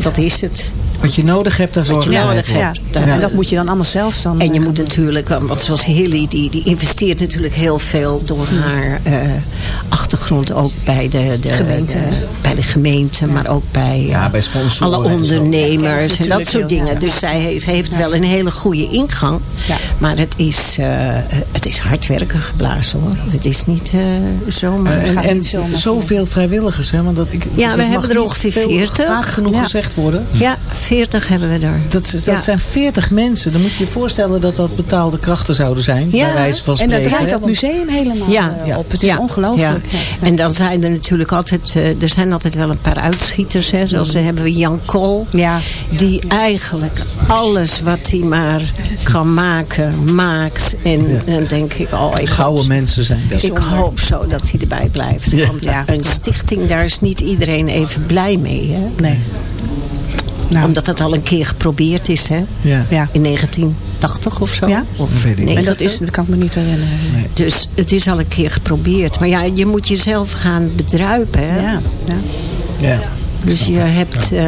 Dat is het. Wat je nodig hebt, daar Wat zorg je jij nodig voor. hebt. Ja, en dat moet je dan allemaal zelf dan... En je eh, moet natuurlijk, want zoals Hilly, die, die investeert natuurlijk heel veel door haar eh, achtergrond ook bij de, de Gemeente. de- bij de gemeente, maar ook bij, eh, Ja, bij sponsoren alle ondernemers en dat soort dingen. ja. Dus zij heeft, heeft wel een hele goede ingang. Ja. Maar het is, eh, het is hard werken geblazen hoor. Het is niet eh, zomaar. En, en niet zomaar. zoveel vrijwilligers, hè? Want dat, ik, Ja, dat we hebben er ongeveer veel 40. Vaak genoeg Ja. gezegd worden. ja, 40 hebben we er. Dat, dat Ja. zijn 40 mensen. Dan moet je je voorstellen dat dat betaalde krachten zouden zijn. Ja. Bij wijze van En dat draait dat museum helemaal Ja. eh, op. Het is Ja. ongelooflijk. Ja. Ja. En dan zijn er natuurlijk altijd, eh, er zijn altijd wel een paar uitschieters. Hè. Zoals Mm. we hebben we Jan Kool. Ja. Die eigenlijk alles wat hij maar kan maken, maakt. En dan denk ik, oh, ik Gouden hoop, mensen zijn dat. ik hoop zo dat hij erbij blijft. Ja. Want ja, een stichting, daar is niet iedereen even blij mee. Hè. Nee. Nou, Omdat het al een keer geprobeerd is, hè? Ja. ja. In 1980 of zo. Ja? Of weet ik niet. En dat, 90. is, dat kan ik me niet herinneren. Dus het is al een keer geprobeerd. Maar ja, je moet jezelf gaan bedruipen. Hè? Ja, ja. Ja. Dus je hebt, eh,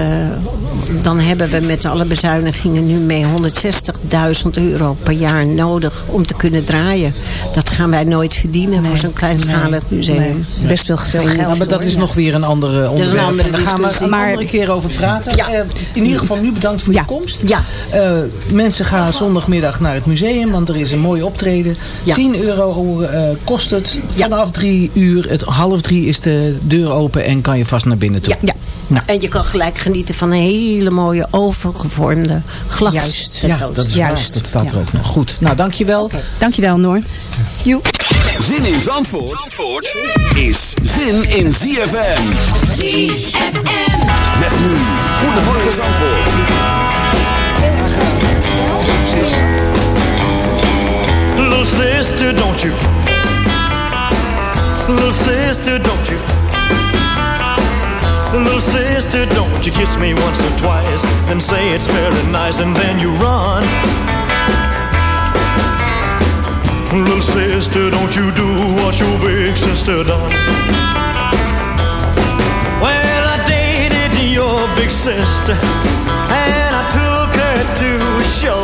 dan hebben we met alle bezuinigingen nu mee 160.000 euro per jaar nodig om te kunnen draaien. Dat gaan wij nooit verdienen voor zo'n kleinschalig museum. Nee, best wel veel Ja, geld. maar dat is nog weer een andere is een onderwerp. andere Daar gaan we een andere keer over praten. Ja. Eh, in ieder geval nu bedankt voor je komst. Ja. Eh, mensen gaan zondagmiddag naar het museum, want er is een mooi optreden. 10 euro eh, kost het. Vanaf drie uur, het, half drie is de deur open en kan je vast naar binnen toe. Ja. En je kan gelijk genieten van een hele mooie overgevormde glas. Juist. Ja, dat is Juist. waar. Dat staat er Ja. ook nog. Goed. Nou, dankjewel. Dankjewel Noor. Joep. Zin in Zandvoort, Zandvoort is zin in ZFM. ZFM. Met nu, Goedemorgen Zandvoort. Little sister, don't you? Little sister, don't you? Little sister, don't you kiss me once or twice and say it's very nice and then you run. Little sister, don't you do what your big sister done. Well, I dated your big sister and I took her to a show.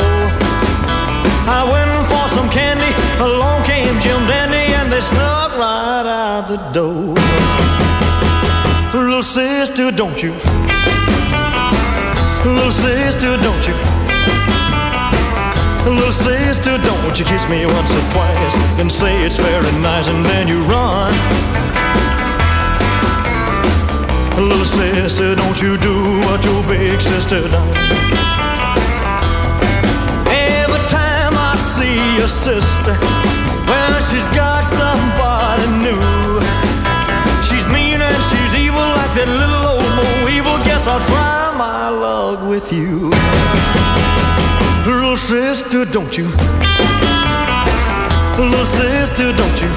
I went for some candy, along came Jim Dandy, and they snuck right out the door. Sister, don't you? Little sister, don't you? Little sister, don't you kiss me once or twice and say it's very nice and then you run. Little sister, don't you do what your big sister done. Every time I see your sister, well, she's got my with you. Little sister, don't you? Little sister, don't you?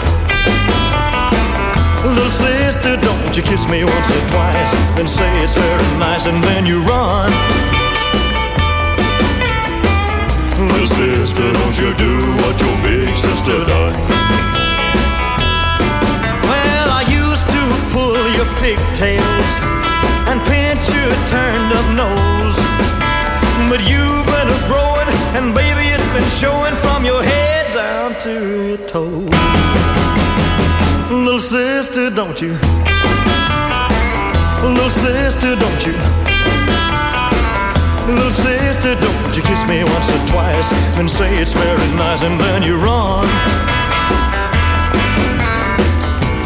Little sister, don't you kiss me once or twice and say it's very nice and then you run. Little sister, don't you do what your big sister done? Well, I used to pull your pigtails your turned up nose. But you've been a growing, and baby, it's been showing from your head down to your toes. Little sister, don't you? Little sister, don't you? Little sister, don't you kiss me once or twice and say it's very nice and then you run.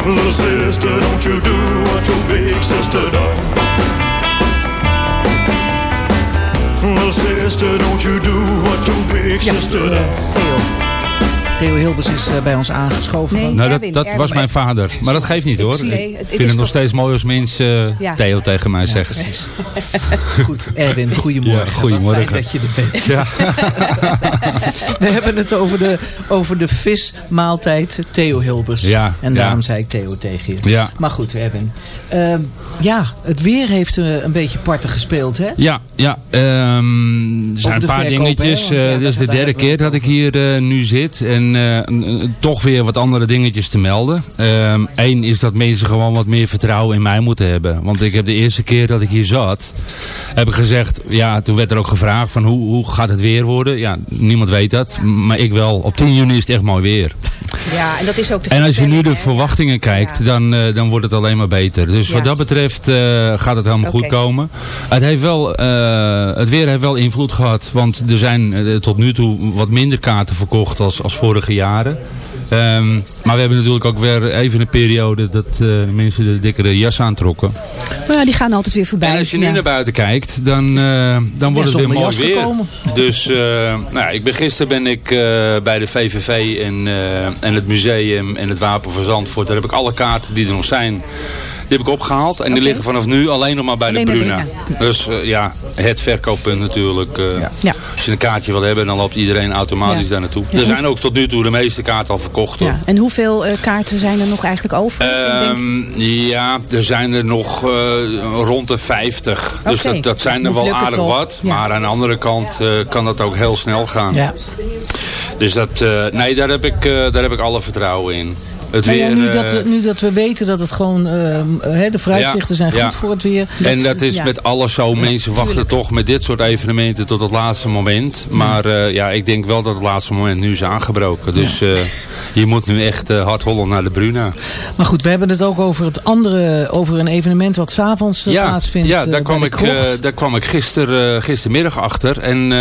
Little sister, don't you do what your big sister done. Little sister, don't you do what your big sister done. Theo. Hilbers is eh, bij ons aangeschoven. nou, dat, dat was mijn vader. Maar dat geeft niet hoor. zie- nee, ik het- het vind is het nog toch- steeds mooi als mensen Ja. Theo tegen mij zeggen. [laughs] Goed, Erwin, goedemorgen. Ja, goedemorgen. Wat fijn dat je er bent. Ja. [laughs] We hebben het over de, over de vismaaltijd Theo Hilbers. Ja, en ja. daarom zei ik Theo tegen je. Ja. Maar goed, Erwin. Ehm, ja, het weer heeft eh, een beetje parten gespeeld, hè? Ja, ja ehm, er zijn een paar verkoop, dingetjes. Want eh, dit is de derde keer dat ik hier eh, nu zit. En eh, n- n- toch weer wat andere dingetjes te melden. Eén is dat mensen gewoon wat meer vertrouwen in mij moeten hebben. Want ik heb de eerste keer dat ik hier zat, heb ik gezegd... Ja, toen werd er ook gevraagd van hoe, hoe gaat het weer worden? Ja, niemand weet dat. Maar ik wel. Op 10 juni is het echt mooi weer. Ja, en dat is ook de En als je nu de verwachtingen kijkt, dan, eh, dan wordt het alleen maar beter. Dus Ja. wat dat betreft eh, gaat het helemaal goed komen. Het, heeft wel, eh, het weer heeft wel invloed gehad. Want er zijn tot nu toe wat minder kaarten verkocht als, als vorige jaren. Ehm, maar we hebben natuurlijk ook weer even een periode dat eh, mensen de dikkere jas aantrokken. Maar ja, die gaan altijd weer voorbij. En als je nu Ja. naar buiten kijkt, dan, eh, dan wordt Ja, het weer mooi weer. gekomen. Dus eh, nou, ik ben, gisteren ben ik bij de VVV en, en het museum en het Wapen van Zandvoort. Daar heb ik alle kaarten die er nog zijn, die heb ik opgehaald. En die liggen vanaf nu alleen nog maar bij Alleen de Bruna. Dus eh, ja, het verkooppunt natuurlijk. eh, Ja. Als je een kaartje wil hebben, dan loopt iedereen automatisch Ja. daar naartoe. Ja. Er zijn ook tot nu toe de meeste kaarten al verkocht. Hoor. En hoeveel eh, kaarten zijn er nog eigenlijk over? Dus Ehm, ja, er zijn er nog eh, rond de 50. Dus Oké. dat, dat zijn er wel aardig toch? wat. Ja. Maar aan de andere kant eh, kan dat ook heel snel gaan. Ja. Dus dat, eh, nee, daar heb, ik, eh, daar heb ik alle vertrouwen in. Het Nou ja, weer, nu, eh, dat, we- nu dat we weten dat het gewoon, ehm, hè, de vooruitzichten zijn goed ja. voor het weer. En dat is ja. met alles zo. Mensen wachten toch met dit soort evenementen tot het laatste moment. Maar eh, ja, ik denk wel dat het laatste moment nu is aangebroken. Dus eh, je moet nu echt eh, hard hollen naar de Bruna. Maar goed, we hebben het ook over het andere, over een evenement wat s'avonds uh, plaatsvindt. Ja, eh, daar, kwam bij ik, eh, daar kwam ik gister, eh, gistermiddag achter. En eh,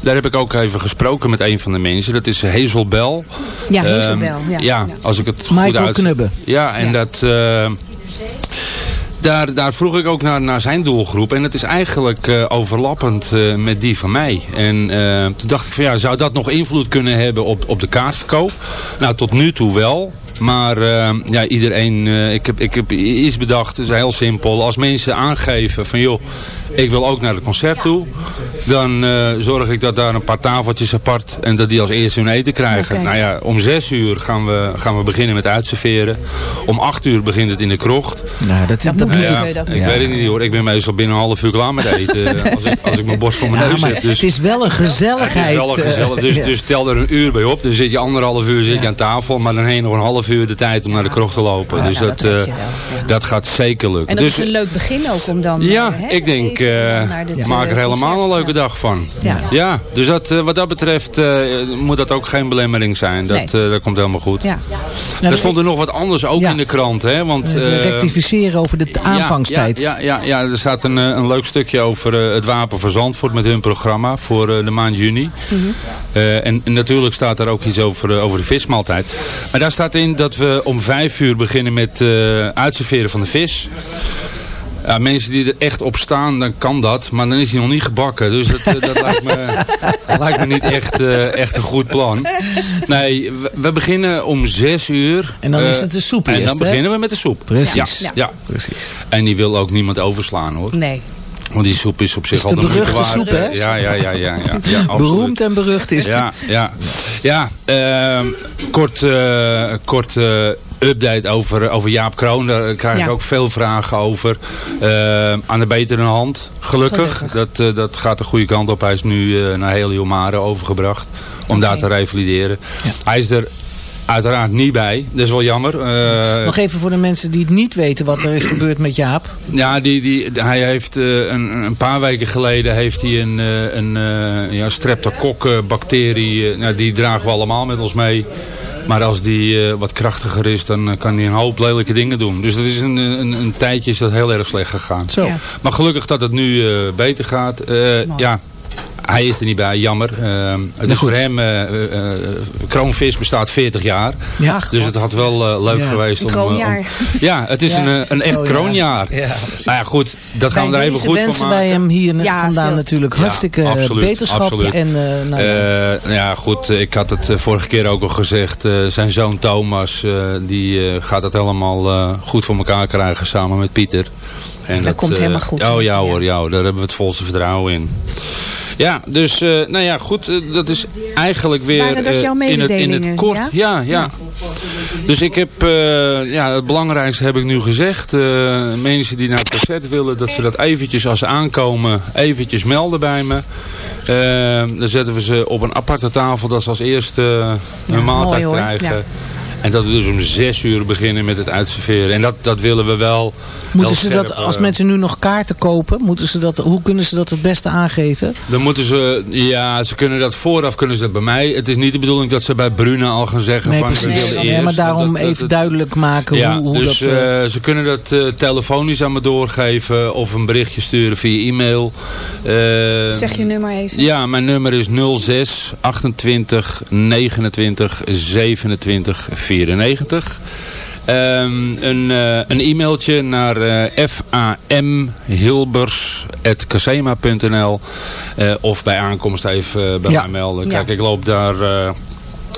daar heb ik ook even gesproken met een van de mensen. Dat is Hazel Bell. Ja, Ehm, Hazel Bell, ja. ja, als ik het goed Michael uit... Knubbe. Ja, en dat... eh, daar, daar vroeg ik ook naar, naar zijn doelgroep. En het is eigenlijk eh, overlappend eh, met die van mij. En toen dacht ik van ja, zou dat nog invloed kunnen hebben op, op de kaartverkoop? Nou, tot nu toe wel. Maar ja, iedereen, eh, ik, heb, ik heb iets bedacht, het is heel simpel. Als mensen aangeven van joh, ik wil ook naar het concert toe. Dan eh, zorg ik dat daar een paar tafeltjes apart en dat die als eerste hun eten krijgen. Nou ja, om zes uur gaan we, gaan we beginnen met uitserveren. Om acht uur begint het in de krocht. Nou, dat, dat, Nou moet ja, ik- ik weet het niet hoor. Ik ben meestal binnen een half uur klaar met eten. als, ik, als ik mijn borst voor mijn Ja, neus maar heb. Dus het is wel een gezelligheid. het is wel een eh, gezellig. Dus, ja. dus tel er een uur bij op. Dan zit je anderhalf uur zit je aan tafel. Maar dan je nog een half uur de tijd om naar de krocht te lopen. dus dat, eh, dat gaat zeker lukken. En dat dus, is een leuk begin ook om dan... ja, eh, hè, ik denk, even eh, maak eh, er helemaal een leuke dag van. Ja. Ja, dus dat, eh, wat dat betreft eh, moet dat ook geen belemmering zijn. Dat, Nee. eh, dat komt helemaal goed. Ja. er stond er nog wat anders ook in de krant. Hè, want, Eh, eh, rectificeren over de aanvangstijd. ja, ja, ja, ja, er staat een, eh, een leuk stukje over eh, het Wapen van Zandvoort met hun programma voor eh, de maand juni. Mhm. Eh, en, en natuurlijk staat daar ook iets over, eh, over de vismaaltijd. Maar daar staat in dat we om vijf uur beginnen met eh uitserveren van de vis. Ja, mensen die er echt op staan, dan kan dat. Maar dan is hij nog niet gebakken. Dus dat, eh, dat [laughs] lijkt, me, dat lijkt me niet echt, eh, echt een goed plan. Nee, we, we beginnen om zes uur. En dan is Eh, het de soep En eerst, dan hè? beginnen we met de soep. Precies. Ja, ja. Precies. En die wil ook niemand overslaan hoor. Nee. Want die soep is op zich Is al de moeite beruchte waard. soep, hè? Ja, ja, ja, ja. ja, ja. [laughs] Beroemd en berucht is Ja, ja. ja ehm, kort, eh, kort eh, update over, over Jaap Kroon. Daar krijg ik ook veel vragen over. Ehm, aan de betere hand, gelukkig. Dat, eh, dat gaat de goede kant op. Hij is nu eh, naar Helio Mare overgebracht. Om daar te revalideren. Hij is er uiteraard niet bij. Dat is wel jammer. Eh, Nog even voor de mensen die het niet weten wat er is gebeurd met Jaap. ja, die, die, hij heeft eh, een, een paar weken geleden heeft hij een, eh, een eh, ja, streptokokken-bacterie. nou, die dragen we allemaal met ons mee. Maar als die eh, wat krachtiger is, dan eh, kan hij een hoop lelijke dingen doen. Dus dat is een, een, een tijdje is dat heel erg slecht gegaan. Zo. Ja. Maar gelukkig dat het nu eh, beter gaat. Eh, ja, hij is er niet bij, jammer. Eh, het is voor hem, eh, eh, eh, kroonvis bestaat 40 jaar. Ja, dus het had wel leuk Ja. geweest om... [laughs] ja, het is Ja. een, een echt Oh, ja. kroonjaar. Ja, nou ja, goed, dat gaan we er even goed van wensen maken. wij hem hier Ja, vandaan stil. natuurlijk Ja, hartstikke absoluut, beterschap. absoluut. En, eh, nou, Eh, nou ja, goed, ik had het vorige keer ook al gezegd. eh, zijn zoon Thomas, eh, die eh, gaat het helemaal eh, goed voor elkaar krijgen samen met Pieter. En Dat komt eh, helemaal goed, Oh ja hoor, ja, hoor, daar hebben we het volste vertrouwen in. Ja, dus eh, nou ja, goed, eh, dat is eigenlijk weer dat eh, jouw in, het, in het kort. Ja, ja. Dus ik heb, ja, het belangrijkste heb ik nu gezegd. Mensen die naar het concert willen, dat ze dat eventjes als ze aankomen, eventjes melden bij me. Dan zetten we ze op een aparte tafel, dat ze als eerste hun maaltijd mooi krijgen. ja. En dat we dus om zes uur beginnen met het uitserveren. En dat, dat willen we wel. moeten ze dat, als eh, mensen nu nog kaarten kopen, moeten ze dat, hoe kunnen ze dat het beste aangeven? Dan moeten ze, ja, ze kunnen dat vooraf kunnen ze dat bij mij. Het is niet de bedoeling dat ze bij Bruna al gaan zeggen Nee, van precies. we willen Nee, eerst. maar daarom Dat- dat- even dat- duidelijk maken ja, hoe, hoe dus dat... eh, ze kunnen dat telefonisch aan me doorgeven of een berichtje sturen via e-mail. Zeg je nummer even. Ja, mijn nummer is 06 28 29 27 94. Ehm, een, eh, een e-mailtje naar eh famhilbers.casema.nl eh, of bij aankomst even eh, bij mij melden. Kijk, ik loop daar...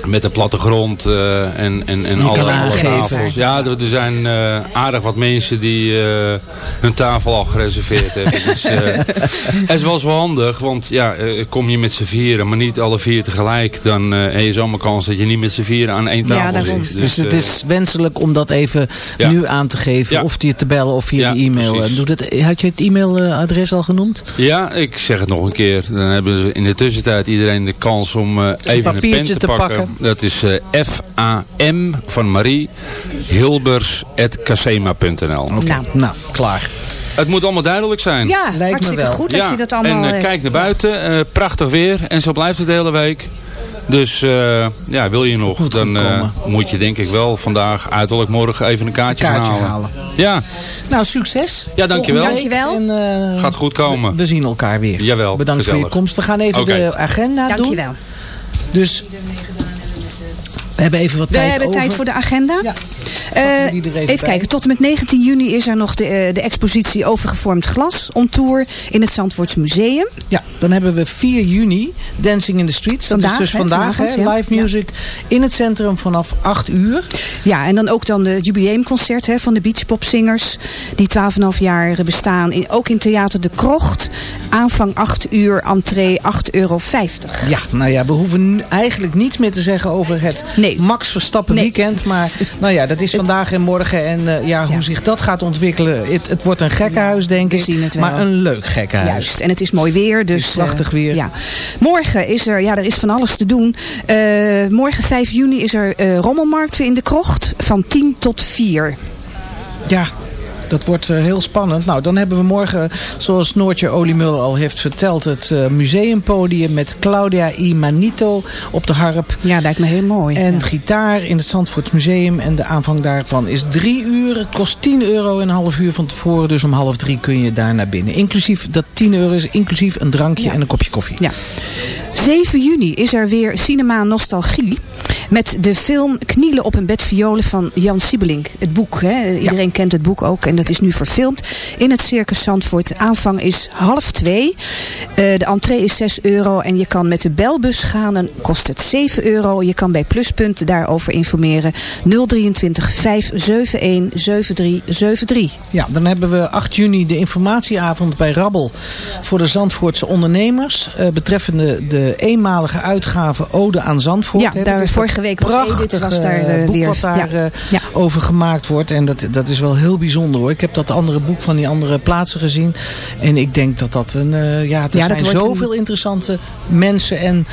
met de plattegrond uh, en, en, en alle, alle tafels. Ja, er zijn eh, aardig wat mensen die eh, hun tafel al gereserveerd hebben. [laughs] Dus, het is wel zo handig, want ja, kom je met z'n vieren, maar niet alle vier tegelijk, dan heb je zomaar kans dat je niet met z'n vieren aan één tafel zit. Dus, het eh, is wenselijk om dat even Ja. nu aan te geven. Ja. Of je te bellen of via Ja, de e-mail. precies. Doe dat, had je het e-mailadres al genoemd? Ja, ik zeg het nog een keer. Dan hebben we in de tussentijd iedereen de kans om even een pen papiertje te, te pakken. Dat is eh F-A-M van Marie Hilbers.casema.nl Nou. nou, klaar. Het moet allemaal duidelijk zijn. Ja, hartstikke goed dat je dat allemaal... En eh, eh, kijk naar buiten. eh, prachtig weer. En zo blijft het de hele week. Dus eh, ja, wil je nog, dan eh, moet je denk ik wel vandaag, uiterlijk morgen even een kaartje, Kaartje gaan halen. halen. Ja, Nou, succes. Ja, dankjewel. Week. En, eh, gaat goed komen. We zien elkaar weer. Jawel, Bedankt voor je komst. We gaan even de agenda doen. Dankjewel. Dus we hebben even wat We tijd hebben over. tijd voor de agenda. Ja. Eh, even kijken, tot en met 19 juni is er nog de, eh, de expositie Overgevormd Glas on tour in het Zandvoorts Museum. Ja, dan hebben we 4 juni Dancing in the Streets. Dat Vandaag, is dus hè, vandaag, hè, vanavond, ja. live music in het centrum vanaf 8 uur. Ja, en dan ook dan de jubileumconcert hè, van de Beachpopzingers. Die 12,5 jaar bestaan. In, ook in Theater de Krocht. Aanvang 8 uur, entree 8,50 euro. Ja, nou ja, we hoeven eigenlijk niets meer te zeggen over het Max Verstappen weekend. Maar nou ja, dat is vandaag en morgen. En eh, ja, hoe zich dat gaat ontwikkelen. Het, het wordt een gekkenhuis, denk ik. Maar een leuk gekkenhuis. Juist, en het is mooi weer. Dus, is prachtig eh, weer. ja. Morgen is er, ja, er is van alles te doen. Eh, morgen 5 juni is er rommelmarkt weer in de krocht. Van 10 tot 4. Ja, dat wordt eh, heel spannend. Nou, dan hebben we morgen, zoals Noortje Oliemul al heeft verteld... het eh, museumpodium met Claudia I. Manito op de harp. Ja, lijkt me heel mooi. En gitaar in het Zandvoort Museum. En de aanvang daarvan is drie uur. Het kost 10 euro en een half uur van tevoren. Dus om half drie kun je daar naar binnen. Inclusief, dat 10 euro is inclusief een drankje en een kopje koffie. Ja. 7 juni is er weer Cinema Nostalgie. Met de film Knielen op een bed violen van Jan Siebelink. Het boek, hè? iedereen kent het boek ook. En dat is nu verfilmd in het Circus Zandvoort. De aanvang is half twee. Eh, de entree is 6 euro. En je kan met de belbus gaan. Dan kost het 7 euro. Je kan bij Pluspunt daarover informeren. 023 571 7373. Ja, dan hebben we 8 juni de informatieavond bij Rabbel voor de Zandvoortse ondernemers. eh, betreffende de eenmalige uitgave Ode aan Zandvoort. Ja, daar is vorige week was Edith, was daar, eh, boek wat daar Ja. eh, over gemaakt wordt. En dat, dat is wel heel bijzonder hoor. Ik heb dat andere boek van die andere plaatsen gezien. En ik denk dat dat een... eh, ja, er zijn zoveel interessante mensen en...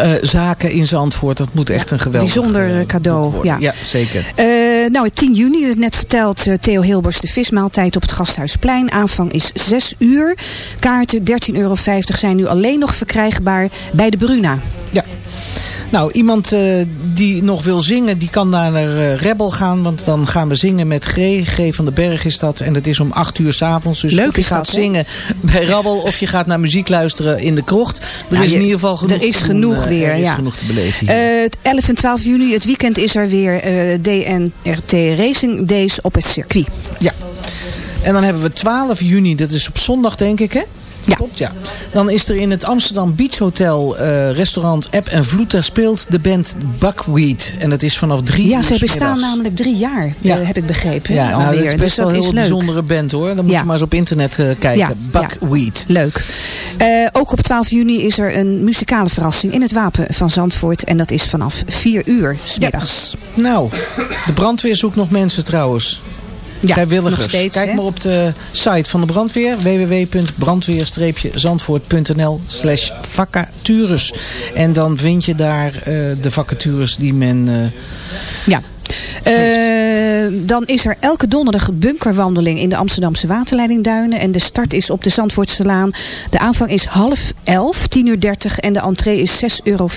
eh, zaken in Zandvoort. Dat moet echt een geweldig Bijzonder eh, cadeau, boek worden. ja. ja, zeker. Eh, nou, 10 juni, net verteld, eh, Theo Hilbers de vismaaltijd op het Gasthuisplein. Aanvang is 6 uur. Kaarten 13,50 euro zijn nu alleen nog verkrijgbaar bij de Bruna. Ja. Nou, iemand eh, die nog wil zingen, die kan naar eh, Rebel gaan. Want dan gaan we zingen met G. G van den Berg is dat. En dat is om 8 uur s'avonds. Dus Leuk of je gaat dat, zingen bij Rabbel of je gaat naar muziek luisteren in de krocht. Er Ja, is je- in ieder geval genoeg Er is genoeg eh, weer, Er is ja. genoeg te beleven hier. Eh, het 11 en 12 juni, het weekend is er weer eh, DNRT Racing Days op het circuit. Ja. En dan hebben we 12 juni, dat is op zondag denk ik hè? Ja. Klopt, ja. Dan is er in het Amsterdam Beach Hotel eh, restaurant App en Vloed. Daar speelt de band Buckwheat. En dat is vanaf drie Ja, uur ze 's bestaan middags. namelijk drie jaar, Ja. eh, heb ik begrepen. Ja, nou, alweer. dat is best dus wel een heel leuk. bijzondere band hoor. Dan moet Ja. je maar eens op internet eh, kijken. Ja, Buckwheat. Leuk. Ook op 12 juni is er een muzikale verrassing in het Wapen van Zandvoort. En dat is vanaf 4 uur 's middags. Nou, de brandweer zoekt nog mensen trouwens. Ja, Vrijwilligers. nog steeds, Kijk hè? maar op de site van de brandweer. www.brandweer-zandvoort.nl slash vacatures. En dan vind je daar eh, de vacatures die men... eh, Ja. Eh, dan is er elke donderdag bunkerwandeling in de Amsterdamse waterleidingduinen. En de start is op de Zandvoortse Laan. De aanvang is half elf, 10 uur 30 en de entree is 6,50 euro.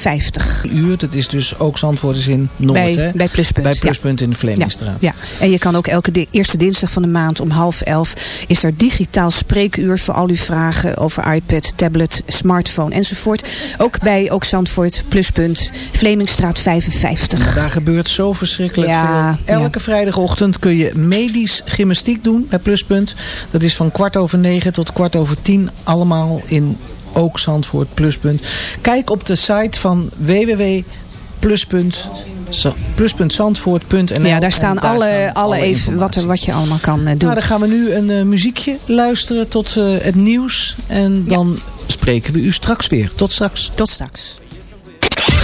uur. Dat is dus ook Zandvoort is in Noord. Bij- hè? bij Pluspunt, Bij ja. Pluspunt in de Vlemingstraat. Ja, en je kan ook elke di- eerste dinsdag van de maand om half elf is er digitaal spreekuur voor al uw vragen over iPad, tablet, smartphone enzovoort. Ook bij ook Zandvoort, Pluspunt, Vlemingstraat 55. Daar gebeurt zo verschrikkelijk Ja, veel. Elke vrijdagochtend kun je medisch gymnastiek doen bij Pluspunt. Dat is van kwart over negen tot kwart over tien. Allemaal in ook Zandvoort Pluspunt. Kijk op de site van www pluspunt, za- pluspuntzandvoort.nl. Ja, daar staan En alle, staan alle even wat, er, wat je allemaal kan eh, doen. Nou, dan gaan we nu een eh, muziekje luisteren tot eh, het nieuws. En dan spreken we u straks weer. Tot straks. Tot straks.